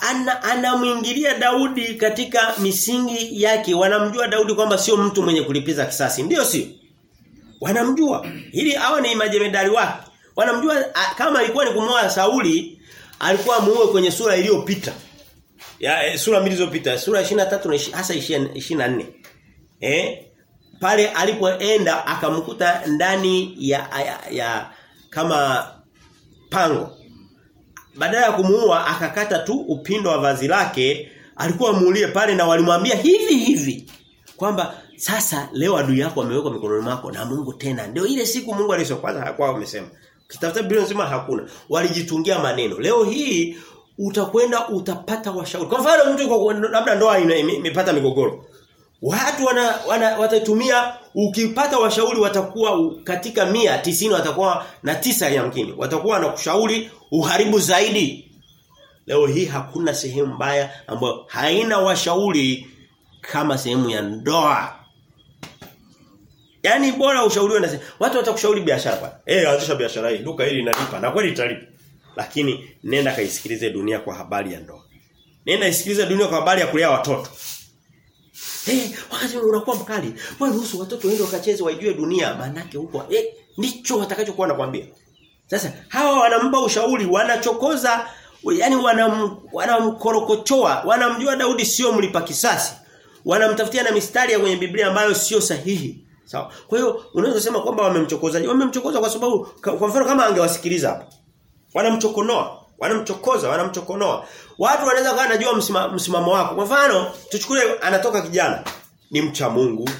ana anamwingilia Daudi katika misingi yake. Wanamjua Daudi kwamba sio mtu mwenye kulipiza kisasi. Ndiyo sio? Wanamjua. Hili hawa ni majemedari wake. Wanamjua a, kama alikuwa ni kumoa Sauli alikuwa muue kwenye sura iliyopita. Ya e, sura mbili zilizopita. Sura 23 na hasa 24 eh? Pale alipoenda akamkuta ndani ya, ya, ya kama pango badala ya kumuua akakata tu upindo wa vazi lake alikuwa muulie pale na walimwambia hivi hivi kwamba sasa leo adui yako amewekwa mikononi mwako na Mungu tena. Ndio ile siku Mungu alisokwaza hakuwa amesema. Kitafuta Biblia nzima hakuna. Walijitungia maneno. Leo hii utakwenda utapata washauri. Kwa mfano mtu labda ndoa imepata migogoro Watu wana, wana watatumia ukipata washauri watakuwa katika mia tisini watakuwa na tisa yamkini. Watakuwa na kushauri uharibu zaidi. Leo hii hakuna sehemu mbaya ambayo haina washauri kama sehemu ya ndoa. Yaani bora ushauriwe na watu watakushauri biashara bwana. Eh, anzisha biashara hii, duka hili linalipa na kweli italipa. Lakini nenda kaisikilize dunia kwa habari ya ndoa. Nenda isikilize dunia kwa habari ya kulea watoto. Eh, wakati unakuwa mkali, wewe ruhusu watoto waende wakacheze waijue dunia manake huko. Eh, ndicho watakachokuwa nakwambia. Sasa hawa wanampa ushauri, wanachokoza yani wanam, wanamkorokochoa, wanamjua Daudi sio mlipa kisasi. Wanamtafutia na mistari ya kwenye Biblia ambayo sio sahihi. Sawa. Kwa hiyo unaweza kusema kwamba wamemchokoza. Wamemchokoza kwa sababu kwa mfano kama angewasikiliza hapo. Wanamchokonoa, wanamchokoza, wanamchokonoa. Watu wanaweza kuwa wanajua msima, msimamo wako. Kwa mfano, tuchukue anatoka kijana ni mcha Mungu,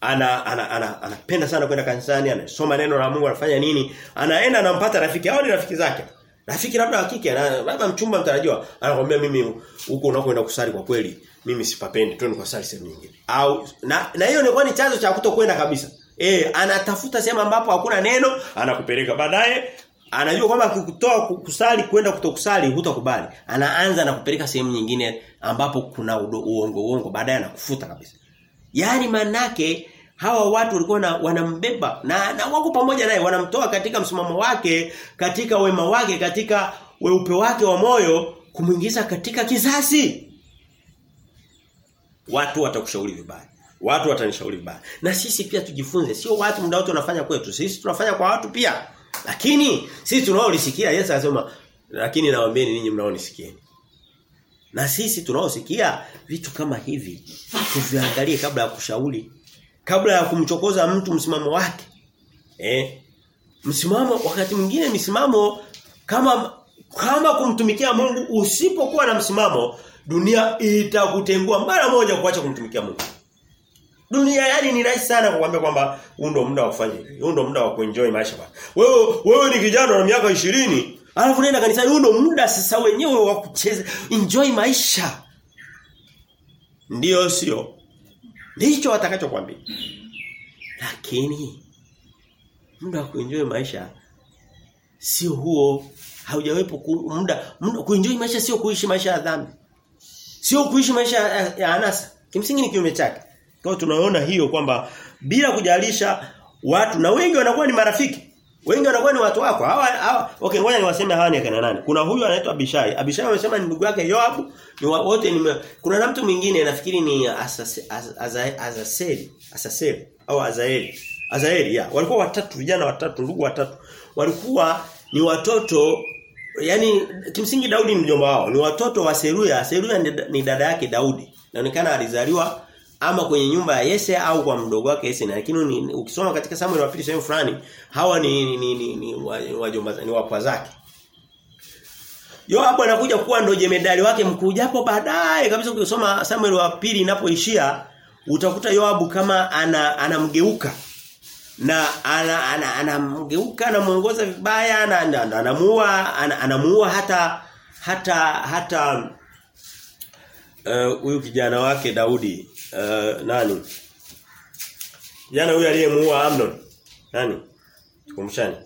ana anapenda ana, ana, ana sana kwenda kanisani, anasoma neno la Mungu, anafanya nini? Anaenda anampata rafiki, hao ni rafiki zake. Rafiki labda wa kike, labda mchumba mtarajiwa, anakuambia mimi huko unakoenda kusali kwa kweli, mimi sipapendi, twende kwa sali sehemu nyingine. Au na na hiyo ni ni chanzo cha kutokwenda kabisa. Eh, anatafuta sehemu ambapo hakuna neno, anakupeleka. Baadaye anajua kwamba akikutoa kusali kwenda kutokusali hutakubali. Anaanza na kupeleka sehemu nyingine ambapo kuna uongo uongo, baadaye anakufuta kabisa. Yaani manake hawa watu walikuwa na, wanambeba na, na wako pamoja naye wanamtoa katika msimamo wake, katika wema wake, katika weupe wake wa moyo kumuingiza katika kizazi. Watu watakushauri vibaya. Watu watanishauri vibaya. Na sisi pia tujifunze, sio watu muda wote wanafanya kwetu. Sisi tunafanya kwa watu pia. Lakini sisi tunaolisikia Yesu anasema lakini nawaambieni ninyi mnaonisikieni. Na sisi tunaosikia vitu kama hivi tuviangalie kabla ya kushauri, kabla ya kumchokoza mtu msimamo wake. Eh? Msimamo wakati mwingine misimamo kama kama kumtumikia Mungu usipokuwa na msimamo dunia itakutengua mara moja kuacha kumtumikia Mungu. Dunia yani ni rahisi sana kukwambia kwamba huu ndio muda wa kufanya hivi. Huu ndio muda wa kuenjoy maisha bwana. Wewe wewe ni kijana na miaka 20, alafu nenda kanisani huu ndio muda sasa wenyewe wa kucheza enjoy maisha. Ndiyo sio? Ndicho watakachokwambia. Lakini muda wa kuenjoy maisha sio huo haujawepo muda, muda kuenjoy maisha sio kuishi maisha ya dhambi. Sio kuishi maisha ya, anasa. Kimsingi ni kiume chake. Kwa tunaona hiyo kwamba bila kujalisha watu na wengi wanakuwa ni marafiki. Wengi wanakuwa ni watu wako. Hawa hawa okay ngoja niwaseme hawa ni akina nani. Kuna huyu anaitwa Abishai. Abishai amesema ni ndugu yake Yoabu. Ni wote ni kuna na mtu mwingine nafikiri ni Azaseli, Asaseli au Azaeli. Azaeli ya. Walikuwa watatu vijana watatu, ndugu watatu. Walikuwa ni watoto yani kimsingi Daudi ni mjomba wao. Ni watoto wa Seruya. Seruya ni dada yake Daudi. Inaonekana alizaliwa ama kwenye nyumba ya Yese au kwa mdogo wake Yese. Lakini ni, ukisoma katika Samuel wa pili sehemu fulani hawa ni ni ni, ni, ni wajomba ni wapwa zake. Yoabu anakuja kuwa ndo jemedali wake mkuu. Japo baadaye kabisa ukisoma Samuel wa pili inapoishia utakuta Yoabu kama ana anamgeuka. Na ana anamgeuka ana, ana anamuongoza vibaya na anamuua anamuua hata hata hata huyu uh, kijana wake Daudi uh, nani? Kijana huyu aliyemuua Amnon. Nani? Tukumshani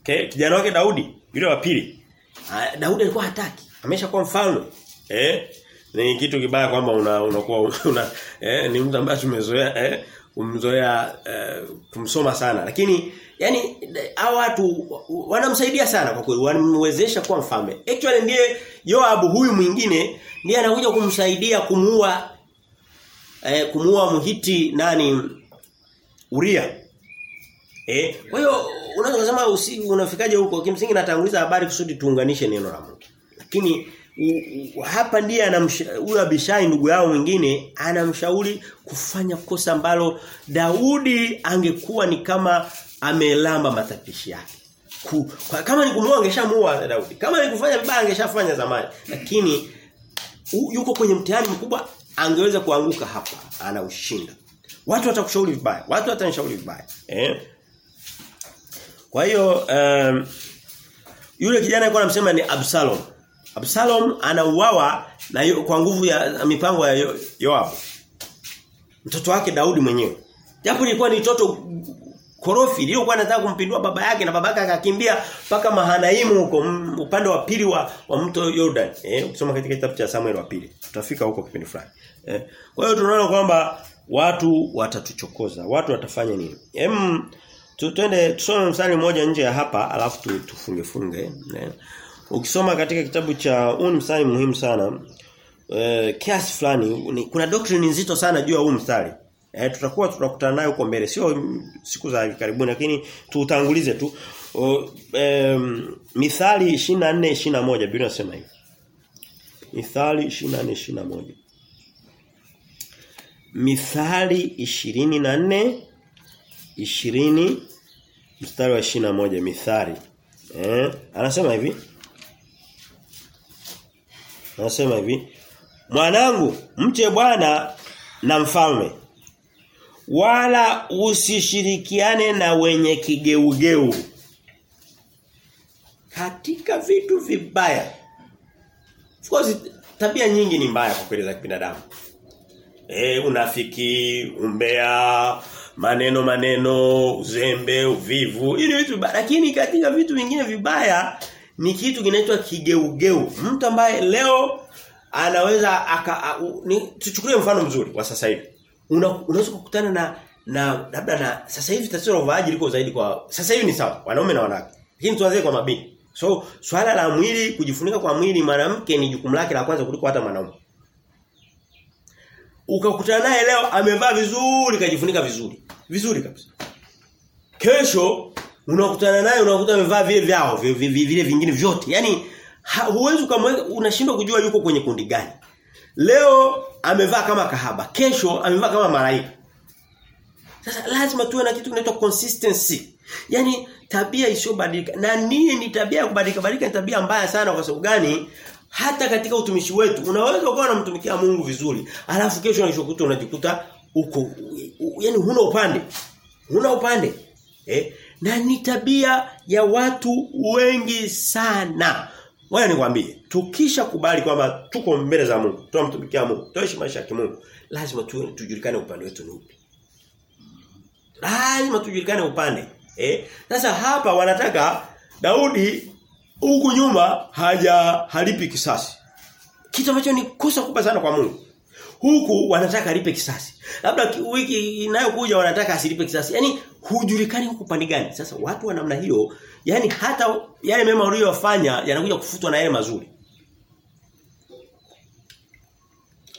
okay, kijana wake Daudi yule wa pili. Uh, Daudi alikuwa hataki. Ameshakuwa mfalme. Eh ni kitu kibaya kwamba una unakuwa una, una eh ni mtu ambaye tumezoea eh kumzoea eh, kumsoma sana. Lakini yani hao watu wanamsaidia sana kwa kweli. Wanamwezesha kuwa mfalme. Actually ndiye Yoabu huyu mwingine ndiye anakuja kumsaidia kumuua eh, kumuua Mhiti nani Uria eh kwa hiyo unaweza kusema usiku unafikaje huko kimsingi natanguliza habari kusudi tuunganishe neno la Mungu lakini u, u, hapa ndiye huyo Abishai ndugu yao mwingine anamshauri kufanya kosa ambalo Daudi angekuwa ni kama amelamba matapishi yake. Ku, kwa, kama ni kumuua angeshamuua Daudi. Kama ni kufanya vibaya angeshafanya zamani. Lakini u, yuko kwenye mtihani mkubwa angeweza kuanguka hapa anaushinda. Watu watakushauri vibaya, watu watanishauri vibaya. Eh? Kwa hiyo um, yule kijana alikuwa anamsema ni Absalom. Absalom anauawa na yu, kwa nguvu ya mipango ya Yoab. Yoabu. Mtoto wake Daudi mwenyewe. Japo ilikuwa ni mtoto korofi iliyokuwa anataka kumpindua baba yake na babaka akakimbia mpaka Mahanaimu huko upande wa pili wa, wa mto Jordan. Eh ukisoma katika kitabu cha Samuel wa pili. Tutafika huko kipindi fulani. Eh kwa hiyo tunaona kwamba watu watatuchokoza. Watu watafanya nini? Em tutende tusome mstari mmoja nje ya hapa alafu tu, tufunge funge. Eh. Ukisoma katika kitabu cha huu mstari muhimu sana eh kiasi fulani kuna doctrine nzito sana juu ya huu mstari. Eh tutakuwa tunakutana nayo huko mbele. Sio siku za karibuni lakini tutangulize tu. O, um, Mithali 24 21 Biblia inasema hivi. Mithali 24 21. Mithali 24 20 mstari wa 21 Mithali. Eh anasema hivi. Anasema hivi. Mwanangu mche Bwana na mfalme wala usishirikiane na wenye kigeugeu. Katika vitu vibaya. Of course tabia nyingi ni mbaya kwa kweli za kibinadamu. Eh unafiki umbea maneno maneno uzembe uvivu ili vitu vibaya. Lakini katika vitu vingine vibaya ni kitu kinaitwa kigeugeu. Mtu ambaye leo anaweza aka tuchukulie mfano mzuri wa sasa hivi unaweza kukutana na na labda na sasa hivi tatizo la uvaaji liko zaidi kwa sasa hivi ni sawa wanaume na wanawake. Lakini tuanze kwa mabinti. So swala la mwili kujifunika kwa mwili mwanamke ni jukumu lake la kwanza kuliko hata mwanaume. Ukakutana naye leo amevaa vizuri kajifunika vizuri. Vizuri kabisa. Kesho unakutana naye unakuta amevaa vile vyao vile, vingine vyote. Yani huwezi ukamweka unashindwa kujua yuko kwenye kundi gani leo amevaa kama kahaba. Kesho amevaa kama malaika sasa lazima tuwe na kitu kinaitwa consistency. Yaani tabia isiyobadilika na nini? Ni tabia ya kubadilika badilika ni tabia mbaya sana kwa sababu gani? Hata katika utumishi wetu unaweza ukawa unamtumikia Mungu vizuri alafu kesho unashokuta unajikuta uko yani huna upande. Huna upande. Eh? Na ni tabia ya watu wengi sana Wewe nikwambie, tukisha kubali kwamba tuko mbele za Mungu, tunamtumikia Mungu, tuishi maisha ya kimungu, lazima tu, tujulikane upande wetu ni upi. Lazima tujulikane upande. Eh? Sasa hapa wanataka Daudi huku nyuma haja halipi kisasi. Kitu ambacho ni kosa kubwa sana kwa Mungu. Huku wanataka alipe kisasi. Labda wiki inayokuja wanataka asilipe kisasi. Yaani hujulikani huko pande gani. Sasa watu wa namna hiyo, yani hata yale mema uliyofanya yanakuja kufutwa na yale mazuri.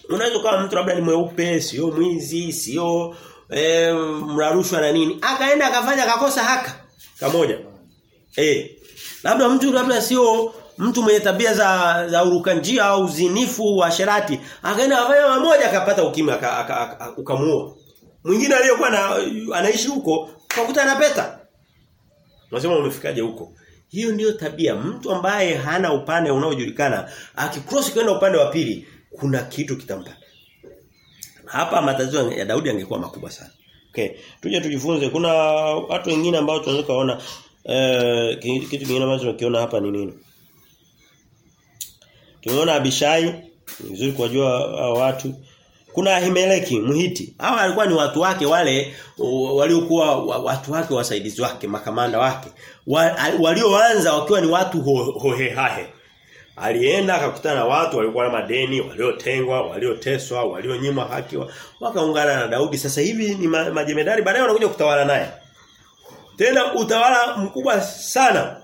Unaweza kama mtu labda ni mweupe, sio mwizi, sio eh mrarushwa na nini. Akaenda akafanya akakosa haka kamoja. Eh. Labda mtu labda sio mtu mwenye tabia za za urukanjia au uzinifu wa sherati akaenda afanya mmoja akapata ukimya ukamuoa mwingine aliyokuwa anaishi huko kakuta na peta unasema umefikaje huko? Hiyo ndiyo tabia. Mtu ambaye hana upande unaojulikana akikross kwenda upande wa pili kuna kitu kitampata hapa matatizo ya Daudi yangekuwa makubwa sana. Okay. Tuje tujifunze. Kuna watu wengine ambao tunaweza kuona eh, kitu kingine ambacho tunakiona hapa ni nini? Tumeona Abishai, ni vizuri kuwajua watu. Kuna Ahimeleki, Mhiti. Hawa walikuwa ni watu wake wale waliokuwa watu wake wasaidizi wake, makamanda wake. Walioanza wakiwa ni watu hohehahe. Alienda akakutana na watu walikuwa na madeni, waliotengwa, walioteswa, walionyimwa haki, wakaungana na Daudi. Sasa hivi ni majemedari baadaye wanakuja kutawala naye. Tena utawala mkubwa sana.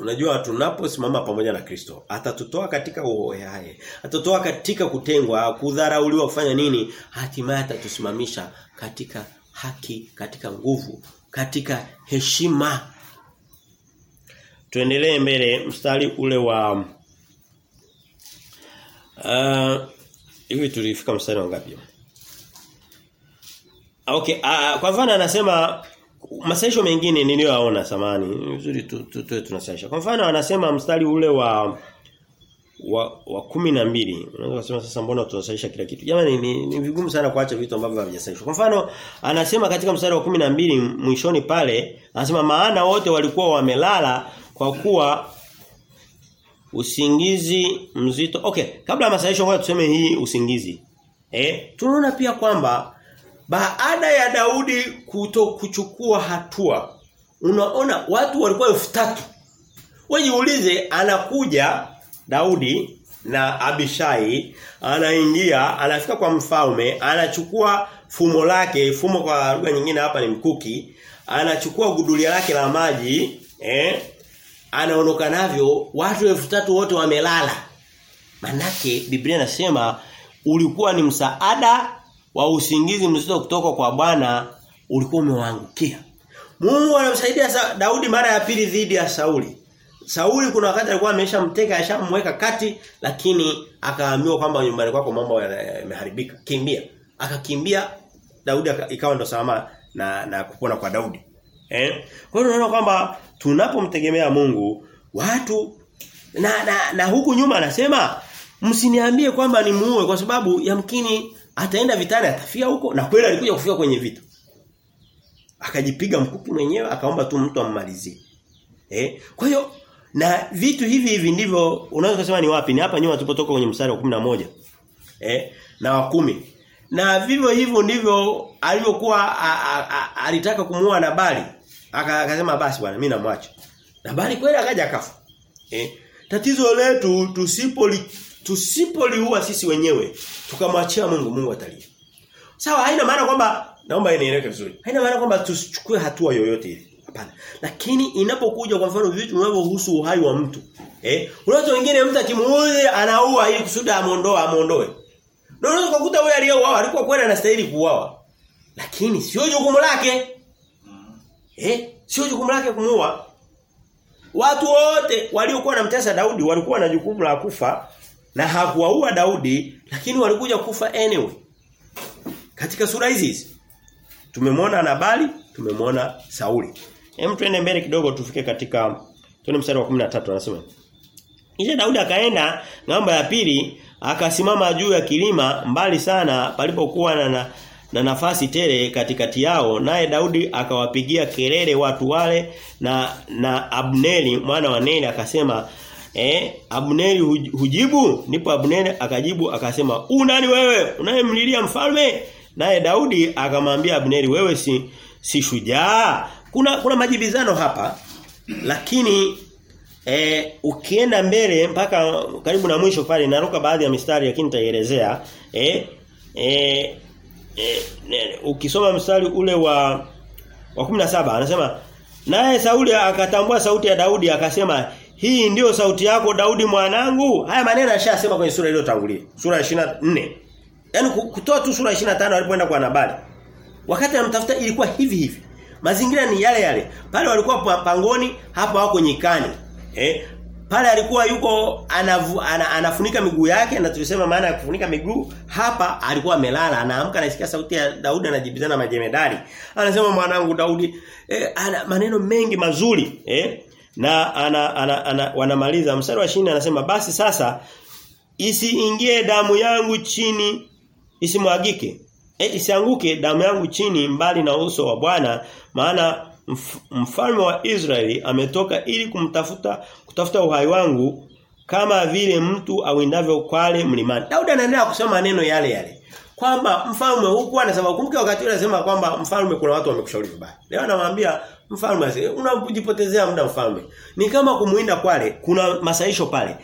Unajua tunaposimama pamoja na Kristo, atatutoa katika uhohehae. atatutoa katika kutengwa, kudharauliwa kufanya nini? Hatimaye atatusimamisha katika haki, katika nguvu, katika heshima. Tuendelee mbele mstari ule wa uh, hivi tulifika mstari wa ngapi? Okay, uh, kwa mfano anasema masaisho mengine niliyoyaona samani vizuri tu, tu, tu tunasaisha. Kwa mfano anasema mstari ule wa wa wa kumi na mbili. Unaweza kusema sasa mbona tunasaisha kila kitu? Jamani ni, ni vigumu sana kuacha vitu ambavyo havijasaishwa. Kwa mfano anasema katika mstari wa kumi na mbili mwishoni pale anasema maana wote walikuwa wamelala kwa kuwa usingizi mzito. Okay kabla ya masaisho ngoja tuseme hii usingizi. Eh tunaona pia kwamba baada ya Daudi kuto kuchukua hatua unaona watu walikuwa 3000 Wajiulize anakuja Daudi na Abishai anaingia anafika kwa mfalme anachukua fumo lake fumo kwa lugha nyingine hapa ni mkuki anachukua gudulia lake la maji eh anaondoka navyo watu 3000 wote wamelala. Manake Biblia inasema ulikuwa ni msaada wa usingizi mzito kutoka kwa Bwana ulikuwa umewaangukia. Mungu anamsaidia Daudi mara ya pili dhidi ya Sauli. Sauli kuna wakati alikuwa ameshamteka ashamweka kati lakini akaambiwa kwamba nyumbani kwako mambo yameharibika. Kimbia. Akakimbia Daudi ikawa ndo salama na na kupona kwa Daudi. Eh? Kwa hiyo unaona kwamba tunapomtegemea Mungu watu na, na na huku nyuma anasema msiniambie kwamba ni muue kwa sababu yamkini ataenda vitani atafia huko na kweli alikuja kufika kwenye vita. Akajipiga mkuki mwenyewe akaomba tu mtu ammalizie. Eh? Kwa hiyo na vitu hivi hivi ndivyo unaweza kusema ni wapi? Ni hapa nyuma tulipotoka kwenye mstari wa 11. Eh? Na wa kumi Na vivyo hivyo ndivyo alivyokuwa alitaka kumuua Nabali. Akasema basi bwana mimi namwacha. Nabali kweli akaja akafa. Eh? Tatizo letu tusipoli tusipoliua sisi wenyewe tukamwachia Mungu Mungu atalia. Sawa haina maana kwamba naomba inieleweke vizuri. Haina maana kwamba tusichukue hatua yoyote ile. Hapana. Lakini inapokuja kwa mfano vitu vinavyohusu uhai wa mtu, eh? Unaweza wengine mtu akimuuzi anaua ili kusudi amuondoe amuondoe. Na unaweza kukuta wewe aliyeuawa alikuwa kweli anastahili kuuawa. Lakini sio jukumu lake. Eh? Sio jukumu lake kumuua. Watu wote waliokuwa wanamtesa Daudi walikuwa na jukumu la kufa na hakuwaua Daudi lakini walikuja kufa anyway. Katika sura hizi hizi tumemwona Nabali, tumemwona Sauli. Hem tuende mbele kidogo tufike katika tuone mstari wa 13 anasema. Kisha Daudi akaenda ngamba ya pili akasimama juu ya kilima mbali sana palipokuwa na, na na nafasi tele katikati yao naye Daudi akawapigia kelele watu wale na na Abneli mwana wa Neri akasema eh Abneri hujibu ndipo Abneri akajibu akasema unani nani wewe? Unayemlilia mfalme? Naye Daudi akamwambia Abneri wewe si si shujaa. Kuna kuna majibizano hapa lakini eh ukienda mbele mpaka karibu na mwisho pale naruka baadhi ya mistari lakini nitaielezea. Eh eh eh, ne, ukisoma mstari ule wa wa 17 anasema naye Sauli akatambua sauti ya Daudi akasema hii ndiyo sauti yako Daudi mwanangu? Haya maneno yashasema kwenye sura iliyotangulia sura ya 24 Yaani kutoa tu sura ya 25 alipoenda kwa Nabali. Wakati anamtafuta ilikuwa hivi hivi. Mazingira ni yale yale. Pale walikuwa pangoni hapo wako nyikani. Eh? Pale alikuwa yuko anavu, ana, anafunika miguu yake na tulisema maana ya kufunika miguu hapa alikuwa amelala anaamka anasikia sauti ya Daudi anajibizana majemedari. Anasema mwanangu Daudi eh, ana maneno mengi mazuri eh na ana, ana, ana wanamaliza mstari wa 20 anasema basi sasa isiingie damu yangu chini isimwagike e, isianguke damu yangu chini mbali na uso wa Bwana maana mf, mfalme wa Israeli ametoka ili kumtafuta kutafuta uhai wangu kama vile mtu awindavyo kwale mlimani. Daudi anaendelea kusema maneno yale yale. Kwamba mfalme huku anasema kumke wakati ule anasema kwamba mfalme kuna watu wamekushauri vibaya. Leo anamwambia mfalme unajipotezea muda mfalme. Ni kama kumuinda kwale, kuna masaisho pale.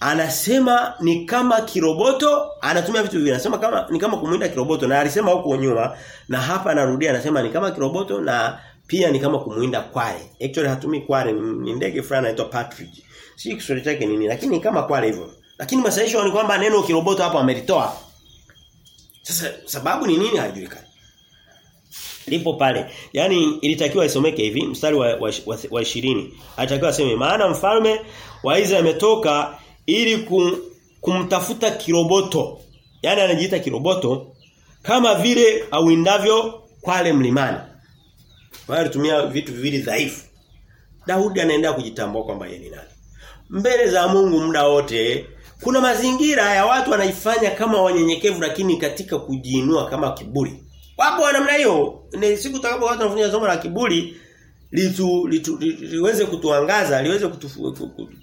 Anasema ni kama kiroboto, anatumia vitu vingi. Anasema kama ni kama kumuinda kiroboto na alisema huko nyuma na hapa anarudia anasema ni kama kiroboto na pia ni kama kumuinda kwale. Actually hatumi kwale ni ndege fulani anaitwa partridge. Si Kiswahili chake nini lakini kama kwale hivyo. Lakini masaisho ni kwamba neno kiroboto hapo amelitoa. Sasa sababu ni nini haijulikani. Lipo pale. Yaani ilitakiwa isomeke hivi mstari wa wa, wa, wa 20. Alitakiwa aseme maana mfalme wa Israeli ametoka ili kum, kumtafuta kiroboto. Yaani anajiita kiroboto kama vile awindavyo kwale mlimani. Kwa hiyo alitumia vitu viwili dhaifu. Daudi anaendelea kujitambua kwamba yeye ni nani. Mbele za Mungu muda wote kuna mazingira ya watu wanaifanya kama wanyenyekevu lakini katika kujiinua kama kiburi. Wapo wa namna hiyo. Ni siku takapo watu wanafanya somo la kiburi litu liweze kutuangaza, liweze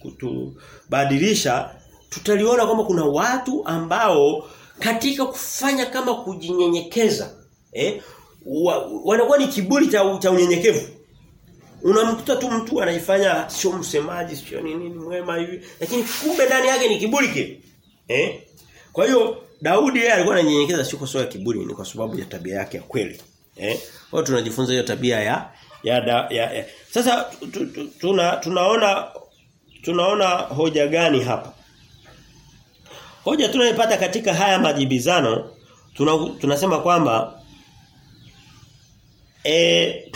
kutubadilisha, kutu, tutaliona kwamba kuna watu ambao katika kufanya kama kujinyenyekeza, eh, wa, wanakuwa ni kiburi cha, cha unyenyekevu. Unamkuta tu mtu anaifanya sio msemaji sio nini mwema hivi lakini kumbe ndani yake ni kiburi kile. Eh? Kwa hiyo Daudi yeye alikuwa ananyenyekeza sio kwa sababu ya kiburi ni kwa sababu ya tabia yake ya kweli. Eh? Kwa tunajifunza hiyo tabia ya ya, da, ya, ya. Sasa tu, tu, tuna tunaona tunaona hoja gani hapa? Hoja tunayopata katika haya majibizano tuna, tunasema kwamba e,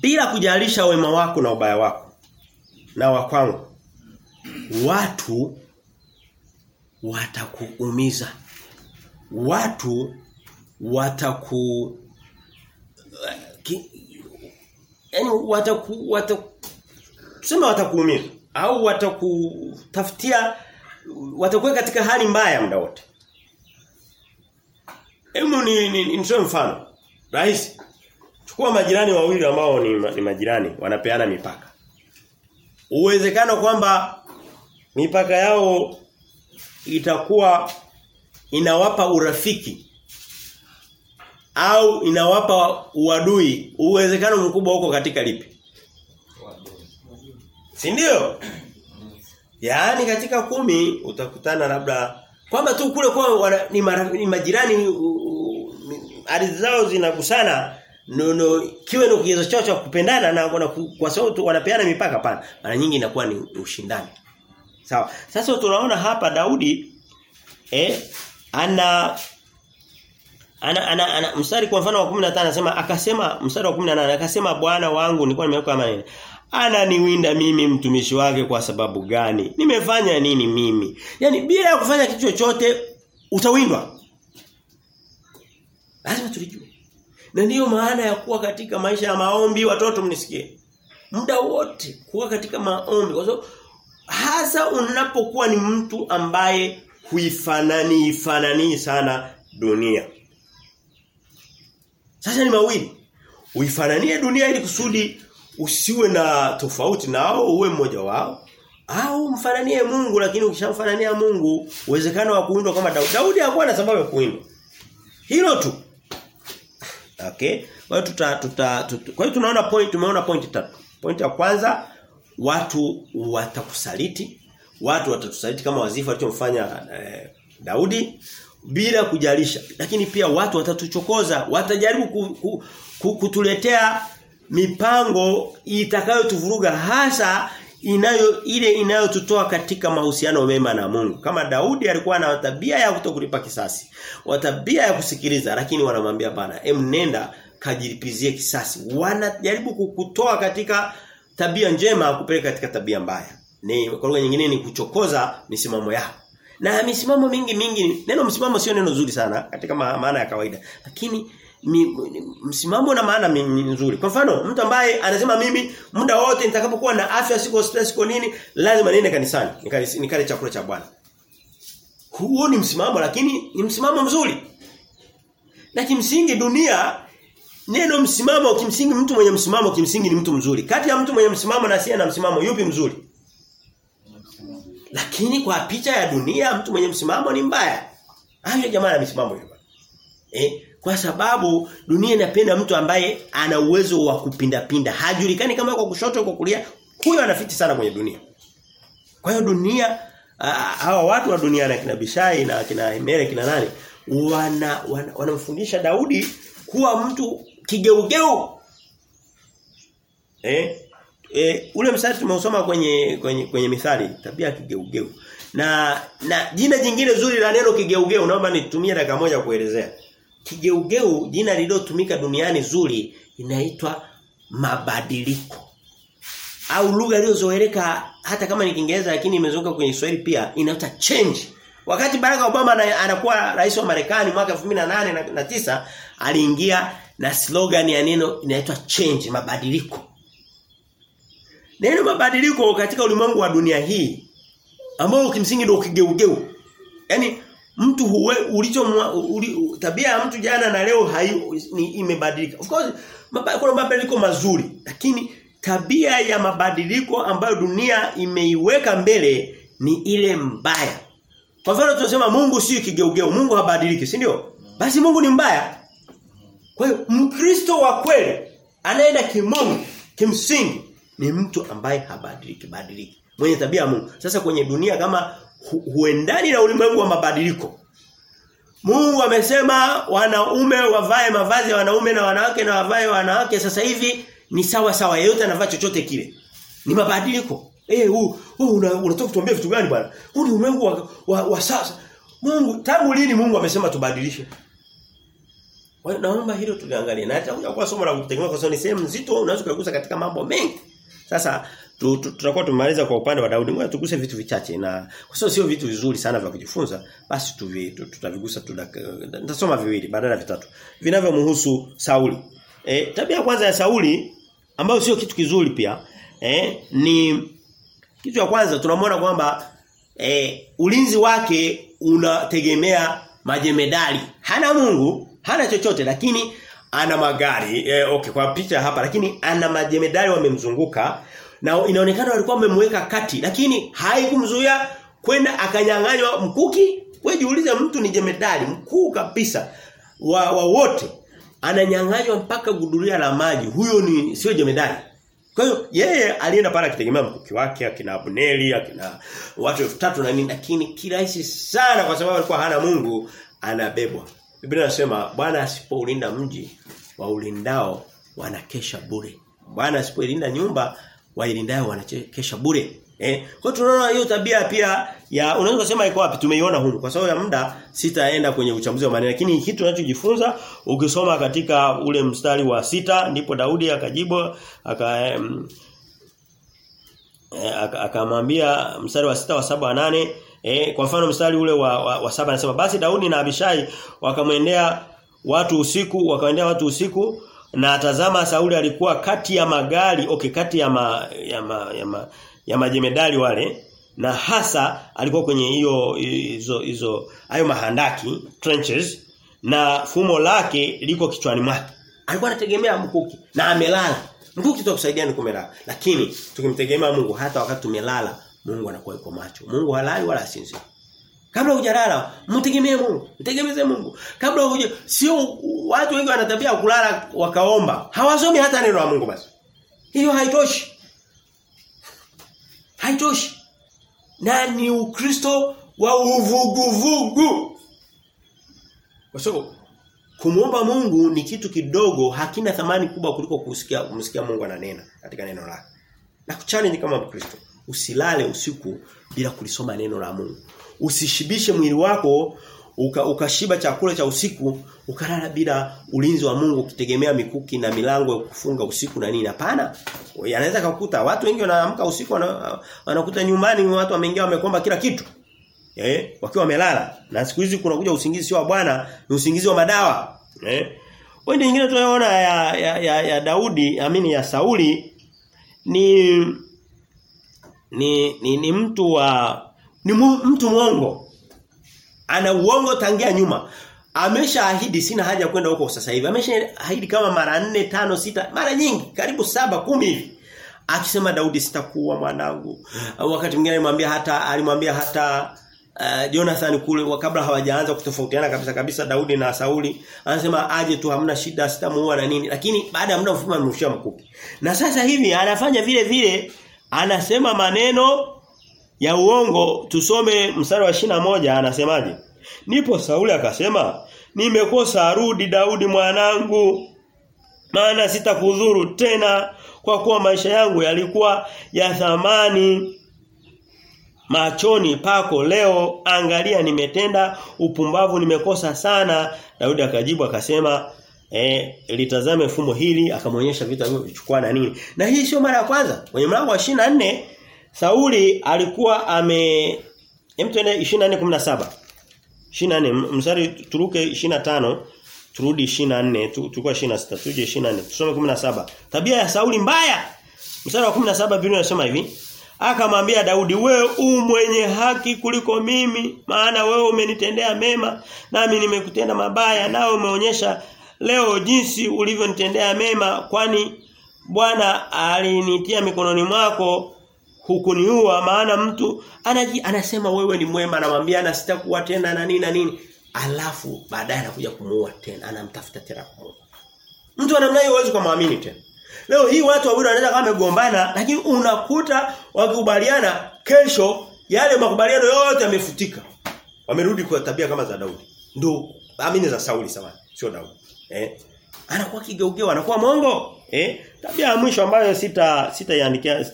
bila kujalisha wema wako na ubaya wako na wa kwangu watu watakuumiza watu wataku ki, yani wataku wataku watakuumiza au watakutafutia watakuwa katika hali mbaya muda wote Hemu ni, ni, ni mfano. Rais chukua majirani wawili ambao ni, ni majirani wanapeana mipaka. Uwezekano kwamba mipaka yao itakuwa inawapa urafiki au inawapa uadui, uwezekano mkubwa huko katika lipi? Si ndio? Yaani katika kumi utakutana labda kwamba tu kule kwa wana, ni, mara, ni majirani ardhi zao zinagusana no, no, kiwe ni kigezo chao cha kupendana na, kwa sababu wanapeana mipaka pana mara nyingi inakuwa ni ushindani sawa sasa tunaona hapa Daudi eh ana ana ana, ana mstari kwa mfano wa 15 anasema akasema mstari wa 18 akasema bwana wangu nilikuwa nimeweka maneno ananiwinda mimi mtumishi wake kwa sababu gani? Nimefanya nini mimi? Yaani bila ya kufanya kitu chochote utawindwa. Lazima tulijue. Na ndiyo maana ya kuwa katika maisha ya maombi watoto mnisikie. Muda wote kuwa katika maombi kwa sababu hasa unapokuwa ni mtu ambaye huifanani ifanani sana dunia. Sasa ni mawili. Uifananie dunia ili kusudi usiwe na tofauti nao uwe mmoja wao au mfananie Mungu lakini ukishamfanania Mungu uwezekano wa kuundwa kama Daudi Daudi hakuwa na sababu ya kuundwa. hilo tu okay kwa hiyo tuta, tuta, tuta kwa hiyo tunaona point tumeona point tatu point ya kwanza watu watakusaliti watu watatusaliti kama wazifu alichomfanya eh, Daudi bila kujalisha lakini pia watu watatuchokoza watajaribu ku, ku, ku, kutuletea mipango itakayotuvuruga hasa inayo ile inayotutoa katika mahusiano mema na Mungu. Kama Daudi alikuwa na tabia ya kutokulipa kisasi, watabia ya kusikiliza lakini wanamwambia bana, em nenda kajilipizie kisasi. Wanajaribu kukutoa katika tabia njema kupeleka katika tabia mbaya. Ni kwa lugha nyingine ni kuchokoza misimamo yao. Na misimamo mingi mingi neno msimamo sio neno zuri sana katika maana ya kawaida. Lakini mi, msimamo na maana nzuri. Kwa mfano, mtu ambaye anasema mimi muda wote nitakapokuwa na afya siko stress kwa nini, lazima niende kanisani, nikale, nikale chakula cha Bwana. Huo ni msimamo lakini ni msimamo mzuri. Na kimsingi dunia neno msimamo kimsingi mtu mwenye msimamo kimsingi ni mtu mzuri. Kati ya mtu mwenye msimamo na asiye na msimamo yupi mzuri? Lakini kwa picha ya dunia mtu mwenye msimamo ni mbaya. Hayo jamaa ana msimamo hiyo. Eh, kwa sababu dunia inapenda mtu ambaye ana uwezo wa kupinda pinda. Hajulikani kama kwa kushoto kwa kulia, huyo anafiti sana kwenye dunia. Kwa hiyo dunia hawa watu wa dunia na kina Bishai na kina Emere kina nani wana wanamfundisha wana Daudi kuwa mtu kigeugeu. Eh? E, ule mstari tumeusoma kwenye kwenye kwenye mithali tabia kigeugeu. Na na jina jingine zuri la neno kigeugeu naomba nitumie dakika moja kuelezea. Kigeugeu jina lililotumika duniani zuri inaitwa mabadiliko. Au lugha iliyozoeleka hata kama ni Kiingereza lakini imezunguka kwenye Kiswahili pia inaitwa change. Wakati Barack Obama anakuwa rais wa Marekani mwaka 2008 na tisa aliingia na slogan ya neno inaitwa change, mabadiliko. Neno mabadiliko katika ulimwengu wa dunia hii ambao kimsingi ndio kigeugeu. Yaani mtu huwe ulicho uli, tabia ya mtu jana na leo hai, ni, imebadilika. Of course maba, kuna mabadiliko mazuri lakini tabia ya mabadiliko ambayo dunia imeiweka mbele ni ile mbaya. Kwa mfano tunasema Mungu si kigeugeu, Mungu habadiliki, si ndio? Basi Mungu ni mbaya. Kwa hiyo Mkristo wa kweli anaenda kimungu kimsingi ni mtu ambaye habadiliki badiliki. Mwenye tabia ya Mungu. Sasa kwenye dunia kama hu huendani na ulimwengu wa mabadiliko. Mungu amesema wanaume wavae mavazi ya wanaume na wanawake na wavae wanawake sasa hivi ni sawa sawa yeyote anavaa chochote kile. Ni mabadiliko. Eh huu huu unataka una kutuambia vitu gani bwana? Huu ni ulimwengu wa, wa, wa sasa. Mungu tangu lini Mungu amesema tubadilishe? Kwa hiyo naomba hilo tuliangalie. Na itakuja kwa somo la kutegemea kwa sababu ni sehemu nzito unaweza kugusa katika mambo mengi. Sasa tu, tu, tutakuwa tumemaliza kwa upande wa Daudi. Ngoja tuguse vitu vichache na kwa sababu sio vitu vizuri sana vya kujifunza, basi tuvi, tu, tutavigusa tu nitasoma viwili badala ya vitatu. Vinavyomhusu Sauli. E, tabia kwanza ya Sauli ambayo sio kitu kizuri pia, eh, ni kitu cha kwanza tunamwona kwamba eh, ulinzi wake unategemea majemedali. Hana Mungu, hana chochote lakini ana magari. E, okay kwa picha hapa lakini ana majemedari wamemzunguka na inaonekana walikuwa wamemweka kati lakini haikumzuia kwenda akanyang'anywa mkuki. Wewe jiulize mtu ni jemedari mkuu kabisa wa, wa wote ananyang'anywa mpaka gudulia la maji. Huyo ni sio jemedari. Kwa hiyo yeye alienda pale akitegemea mkuki wake akina Abneri akina watu 3000 na nini lakini kirahisi sana kwa sababu alikuwa hana Mungu anabebwa. Biblia inasema Bwana asipoulinda mji waulindao wanakesha bure. Bwana asipoilinda nyumba wailindao wanakesha bure. Eh, kwa tunaona hiyo tabia pia ya unaweza kusema iko wapi tumeiona huko kwa sababu ya muda sitaenda kwenye uchambuzi wa maneno lakini kitu tunachojifunza ukisoma katika ule mstari wa sita ndipo Daudi akajibu aka um, akamwambia mstari wa sita wa saba wa nane eh, kwa mfano mstari ule wa, wa, wa saba anasema basi Daudi na Abishai wakamwendea watu usiku wakaendea watu usiku na tazama Sauli alikuwa kati ya magari okay kati ya ma, ya ma, ya ma, ya majemedali wale na hasa alikuwa kwenye hiyo hizo hizo hayo mahandaki trenches na fumo lake liko kichwani mwake. Alikuwa anategemea mkuki na amelala mkuki tutakusaidia ni kumelala lakini tukimtegemea Mungu hata wakati tumelala Mungu anakuwa yuko macho Mungu halali wala asinzi Kabla hujalala, mtegemee Mungu. Mtegemeze Mungu. Kabla huja sio watu wengi wanatabia kulala wakaomba. Hawasomi hata neno la Mungu basi. Hiyo haitoshi. Haitoshi. Na ni Ukristo wa uvuguvugu. Kwa sababu kumuomba Mungu ni kitu kidogo, hakina thamani kubwa kuliko kusikia kumsikia Mungu ananena katika neno lake. Na kuchallenge kama Mkristo, usilale usiku bila kulisoma neno la Mungu. Usishibishe mwili wako uka, ukashiba chakula cha usiku ukalala bila ulinzi wa Mungu ukitegemea mikuki na milango ya kufunga usiku na nini. Hapana. Yanaweza kukuta watu wengi wanaamka usiku wanakuta nyumbani watu wameingia wamekomba kila kitu eh wakiwa wamelala na siku hizi kuna kuja usingizi wa bwana ni usingizi wa madawa eh Wende nyingine tunayoona ya, ya, ya, ya Daudi amini ya Sauli ni ni, ni, ni mtu wa ni mu, mtu mwongo. Ana uongo tangia nyuma. Ameshaahidi sina haja kwenda huko sasa hivi. Ameshaahidi kama mara nne tano sita mara nyingi, karibu saba kumi hivi. Akisema Daudi sitakuwa mwanangu. Wakati mwingine alimwambia hata alimwambia hata uh, Jonathan kule kabla hawajaanza kutofautiana kabisa kabisa Daudi na Sauli anasema aje tu hamna shida sitamuua na nini. Lakini baada ya muda mfupi amemrushia mkuki. Na sasa hivi anafanya vile vile anasema maneno ya uongo. Tusome mstari wa shina moja anasemaje? Nipo Sauli akasema nimekosa rudi Daudi mwanangu maana sitakudhuru tena kwa kuwa maisha yangu yalikuwa ya thamani machoni pako leo angalia nimetenda upumbavu nimekosa sana. Daudi akajibu akasema eh litazame fumo hili. Akamwonyesha vitu alivyovichukua na nini. Na hii sio mara ya kwanza. Kwenye mlango wa 24 Sauli alikuwa ame hem tuende 24:17 24 mstari turuke 25 turudi 24 tulikuwa 26 tuje 24 tusome 17 tabia ya Sauli mbaya. Mstari wa 17 Biblia inasema hivi akamwambia Daudi we u mwenye haki kuliko mimi maana wewe umenitendea mema nami nimekutenda mabaya nawe umeonyesha leo jinsi ulivyonitendea mema kwani Bwana alinitia mikononi mwako hukuniua. Maana mtu anaji, anasema wewe ni mwema anamwambia na sitakuwa tena na nini na nini. Alafu baadaye anakuja kumuua tena anamtafuta tena kumuua. Mtu anamnai uwezo kumwamini tena leo hii watu wawili wanaweza kama wamegombana lakini unakuta wakikubaliana kesho yale makubaliano yote yamefutika. Wamerudi kwa tabia kama za Daudi. Ndio amini za Sauli sawa sio Daudi. Eh? Anakuwa kigeugeu anakuwa mongo eh? Tabia ya mwisho ambayo sita sitaiandikia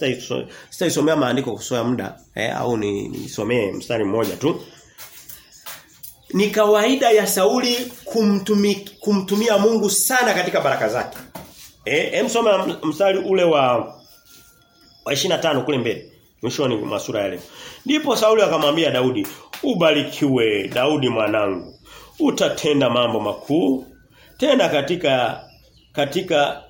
sitaisomea maandiko kusoa muda eh au ni nisomee mstari mmoja tu. Ni kawaida ya Sauli kumtumi, kumtumia Mungu sana katika baraka zake. Eh, hem soma mstari ule wa wa 25 kule mbele. Mwishoni mwa sura ya leo. Ndipo Sauli akamwambia Daudi, "Ubarikiwe Daudi mwanangu. Utatenda mambo makuu tena katika katika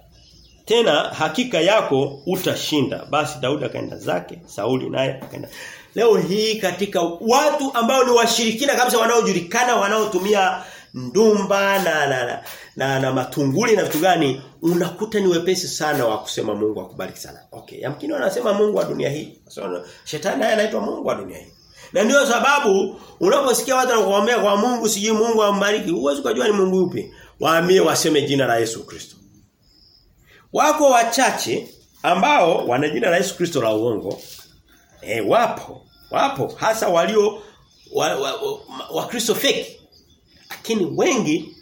tena hakika yako utashinda." Basi Daudi akaenda zake, Sauli naye akaenda. Leo hii katika watu ambao ni washirikina kabisa wanaojulikana wanaotumia ndumba na na, na, na, na matunguli na vitu gani unakuta ni wepesi sana wa kusema Mungu akubariki sana. Okay, yamkini wanasema Mungu wa dunia hii. So, shetani naye anaitwa Mungu wa dunia hii. Na ndio sababu unaposikia watu wanakuambia kwa Mungu sijui Mungu ambariki, huwezi kujua ni Mungu yupi. Waambie waseme jina la Yesu Kristo. Wako wachache ambao wana jina la Yesu Kristo la uongo. Eh wapo, wapo hasa walio wa, wa, wa, wa Kristo fake. Lakini wengi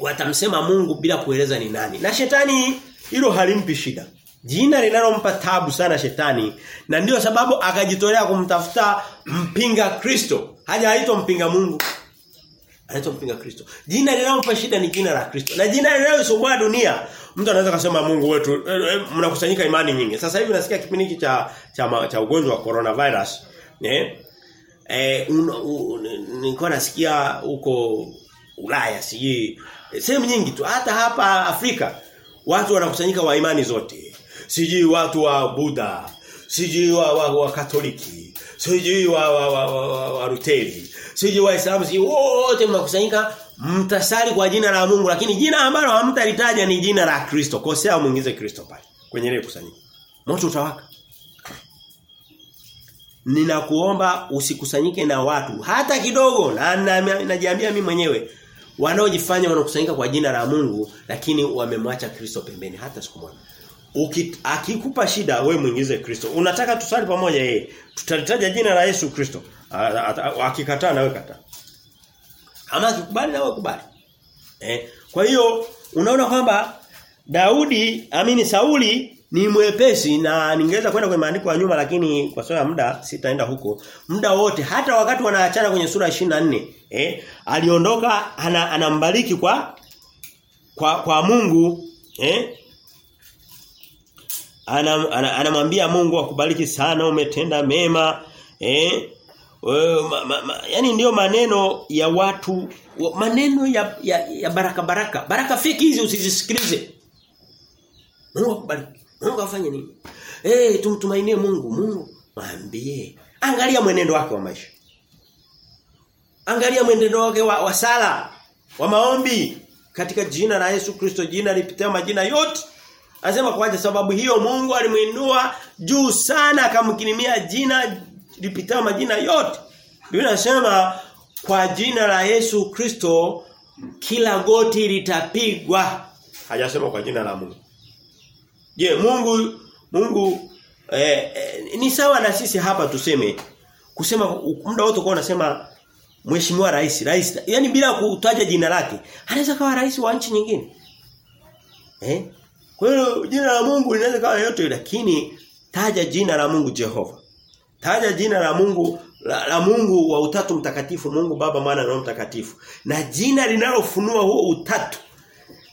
watamsema Mungu bila kueleza ni nani. Na shetani hilo halimpi shida. Jina linalompa tabu sana shetani na ndiyo sababu akajitolea kumtafuta mpinga Kristo. Hajaitwa mpinga Mungu. Anaitwa mpinga Kristo. Jina linalompa shida ni jina la Kristo. Na jina linalosumbua dunia. Mtu anaweza kusema Mungu wetu eh, eh, mnakusanyika imani nyingi. Sasa hivi nasikia kipindi cha cha, cha ugonjwa wa coronavirus, eh? Eh nilikuwa nasikia huko Ulaya sijui sehemu nyingi tu hata hapa Afrika watu wanakusanyika wa imani zote. Sijui watu wa Buddha, sijui wa, wa, wa Katoliki, sijui wa wa, wa, wa, wa, wa Luteri, sijui Waislamu, sijui wote mnakusanyika mtasali kwa jina la Mungu lakini jina ambalo hamtalitaja ni jina la Kristo. Kosea muingize Kristo pale kwenye ile kusanyiko. Moto utawaka. Ninakuomba usikusanyike na watu hata kidogo na najiambia na, na mimi mwenyewe wanaojifanya wanakusanyika kwa jina la Mungu lakini wamemwacha Kristo pembeni hata siku moja. Akikupa shida we muingize Kristo. Unataka tusali pamoja yeye. Tutalitaja jina la Yesu Kristo. Akikataa na wewe kataa. Ama akikubali na wewe kubali. Eh, kwa hiyo unaona kwamba Daudi, amini Sauli ni mwepesi na ningeweza kwenda kwenye maandiko ya nyuma lakini kwa sababu ya muda sitaenda huko. Muda wote hata wakati wanaachana kwenye sura 24, eh, aliondoka ana, anambariki kwa kwa kwa Mungu, eh? Anamwambia ana, ana Mungu akubariki sana umetenda mema, eh? Ma, ma, ma, yani ndiyo maneno ya watu maneno ya, ya, ya baraka baraka baraka fiki hizi usizisikilize Mungu akubariki Mungu afanye nini eh hey, tumtumainie Mungu Mungu mwambie angalia mwenendo wake wa maisha angalia mwenendo wake wa, wa sala wa maombi katika jina la Yesu Kristo jina lipitao majina yote Anasema kwa sababu hiyo Mungu alimuinua juu sana akamkirimia jina lipitao majina yote. Biblia inasema kwa jina la Yesu Kristo kila goti litapigwa. Hajasema kwa jina la Mungu. Je, Mungu Mungu eh, eh, ni sawa na sisi hapa tuseme kusema muda wote kwa unasema mheshimiwa rais, rais. Yaani bila kutaja jina lake. Anaweza kawa rais wa nchi nyingine. Eh? Kwa hiyo jina la Mungu linaweza kawa yote lakini taja jina la Mungu Jehova. Taja jina la Mungu la, la Mungu wa utatu mtakatifu Mungu Baba Mwana na Mtakatifu. Na jina linalofunua huo utatu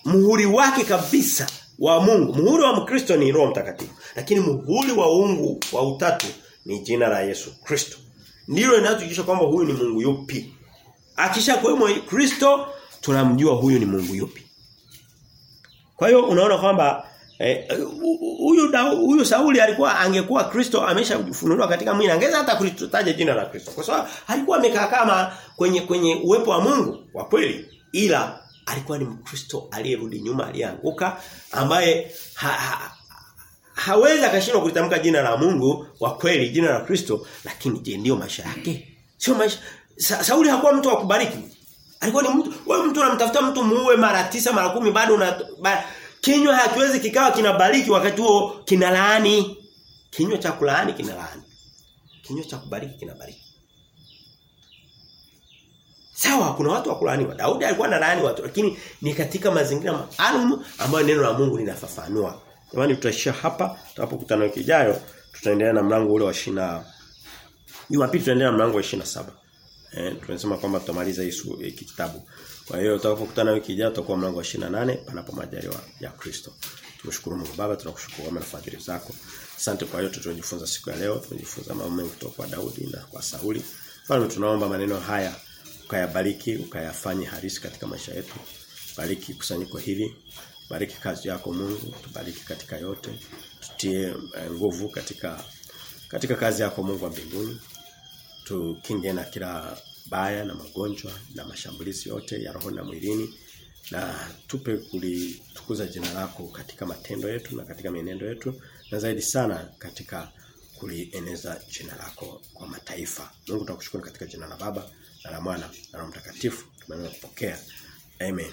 muhuri wake kabisa wa Mungu. Muhuri wa Mkristo ni Roho Mtakatifu. Lakini muhuri wa uungu wa utatu ni jina la Yesu Kristo. Ndilo linalotujulisha kwamba huyu ni Mungu yupi. Akisha kuwemo Kristo tunamjua huyu ni Mungu yupi. Kwa hiyo unaona kwamba huyu eh, huyu Sauli alikuwa angekuwa Kristo ameshafunuliwa katika mwili angeza hata kulitaja jina la Kristo. Kwa sababu alikuwa amekaa kama kwenye kwenye uwepo wa Mungu wa kweli ila alikuwa ni Mkristo aliyerudi nyuma alianguka ambaye ha, ha, hawezi akashindwa kulitamka jina la Mungu wa kweli jina la Kristo lakini je ndio maisha yake? Sio maisha Sa, Sauli hakuwa mtu wa kubariki. Alikuwa ni mtu wewe mtu unamtafuta mtu muue mara tisa mara kumi bado una ba, kinywa hakiwezi kikawa kinabariki wakati huo kinalaani. Kinywa cha kulaani kinalaani. Kinywa cha kubariki kinabariki. Sawa kuna watu wa kulaaniwa. Daudi alikuwa analaani watu lakini ni katika mazingira maalum ambayo neno la Mungu linafafanua. Jamani tutaishia hapa tutakapokutana wiki ijayo tutaendelea na mlango ule wa shina Jumapili tutaendelea na mlango wa 27. Eh, tunasema kwamba tutamaliza hiki kitabu. Kwa hiyo tutakapokutana wiki ijayo tutakuwa mlango wa 28 panapo majaliwa ya Kristo. Tumshukuru Mungu Baba, tunakushukuru kwa fadhili zako. Asante kwa yote tunajifunza siku ya leo. Tumejifunza mambo mengi kutoka kwa Daudi na kwa Sauli. Mfalme tunaomba maneno haya ukayabariki, ukayafanye harisi katika maisha yetu. Bariki kusanyiko hili. Bariki kazi yako Mungu, tubariki katika yote. Tutie nguvu katika katika kazi yako Mungu wa mbinguni. Tukinge na kila baya na magonjwa na mashambulizi yote ya roho na mwilini na tupe kulitukuza jina lako katika matendo yetu na katika mienendo yetu na zaidi sana katika kulieneza jina lako kwa mataifa. Mungu tunakushukuru katika jina la Baba na Mwana na Mtakatifu. Tumeanza kupokea. Amen.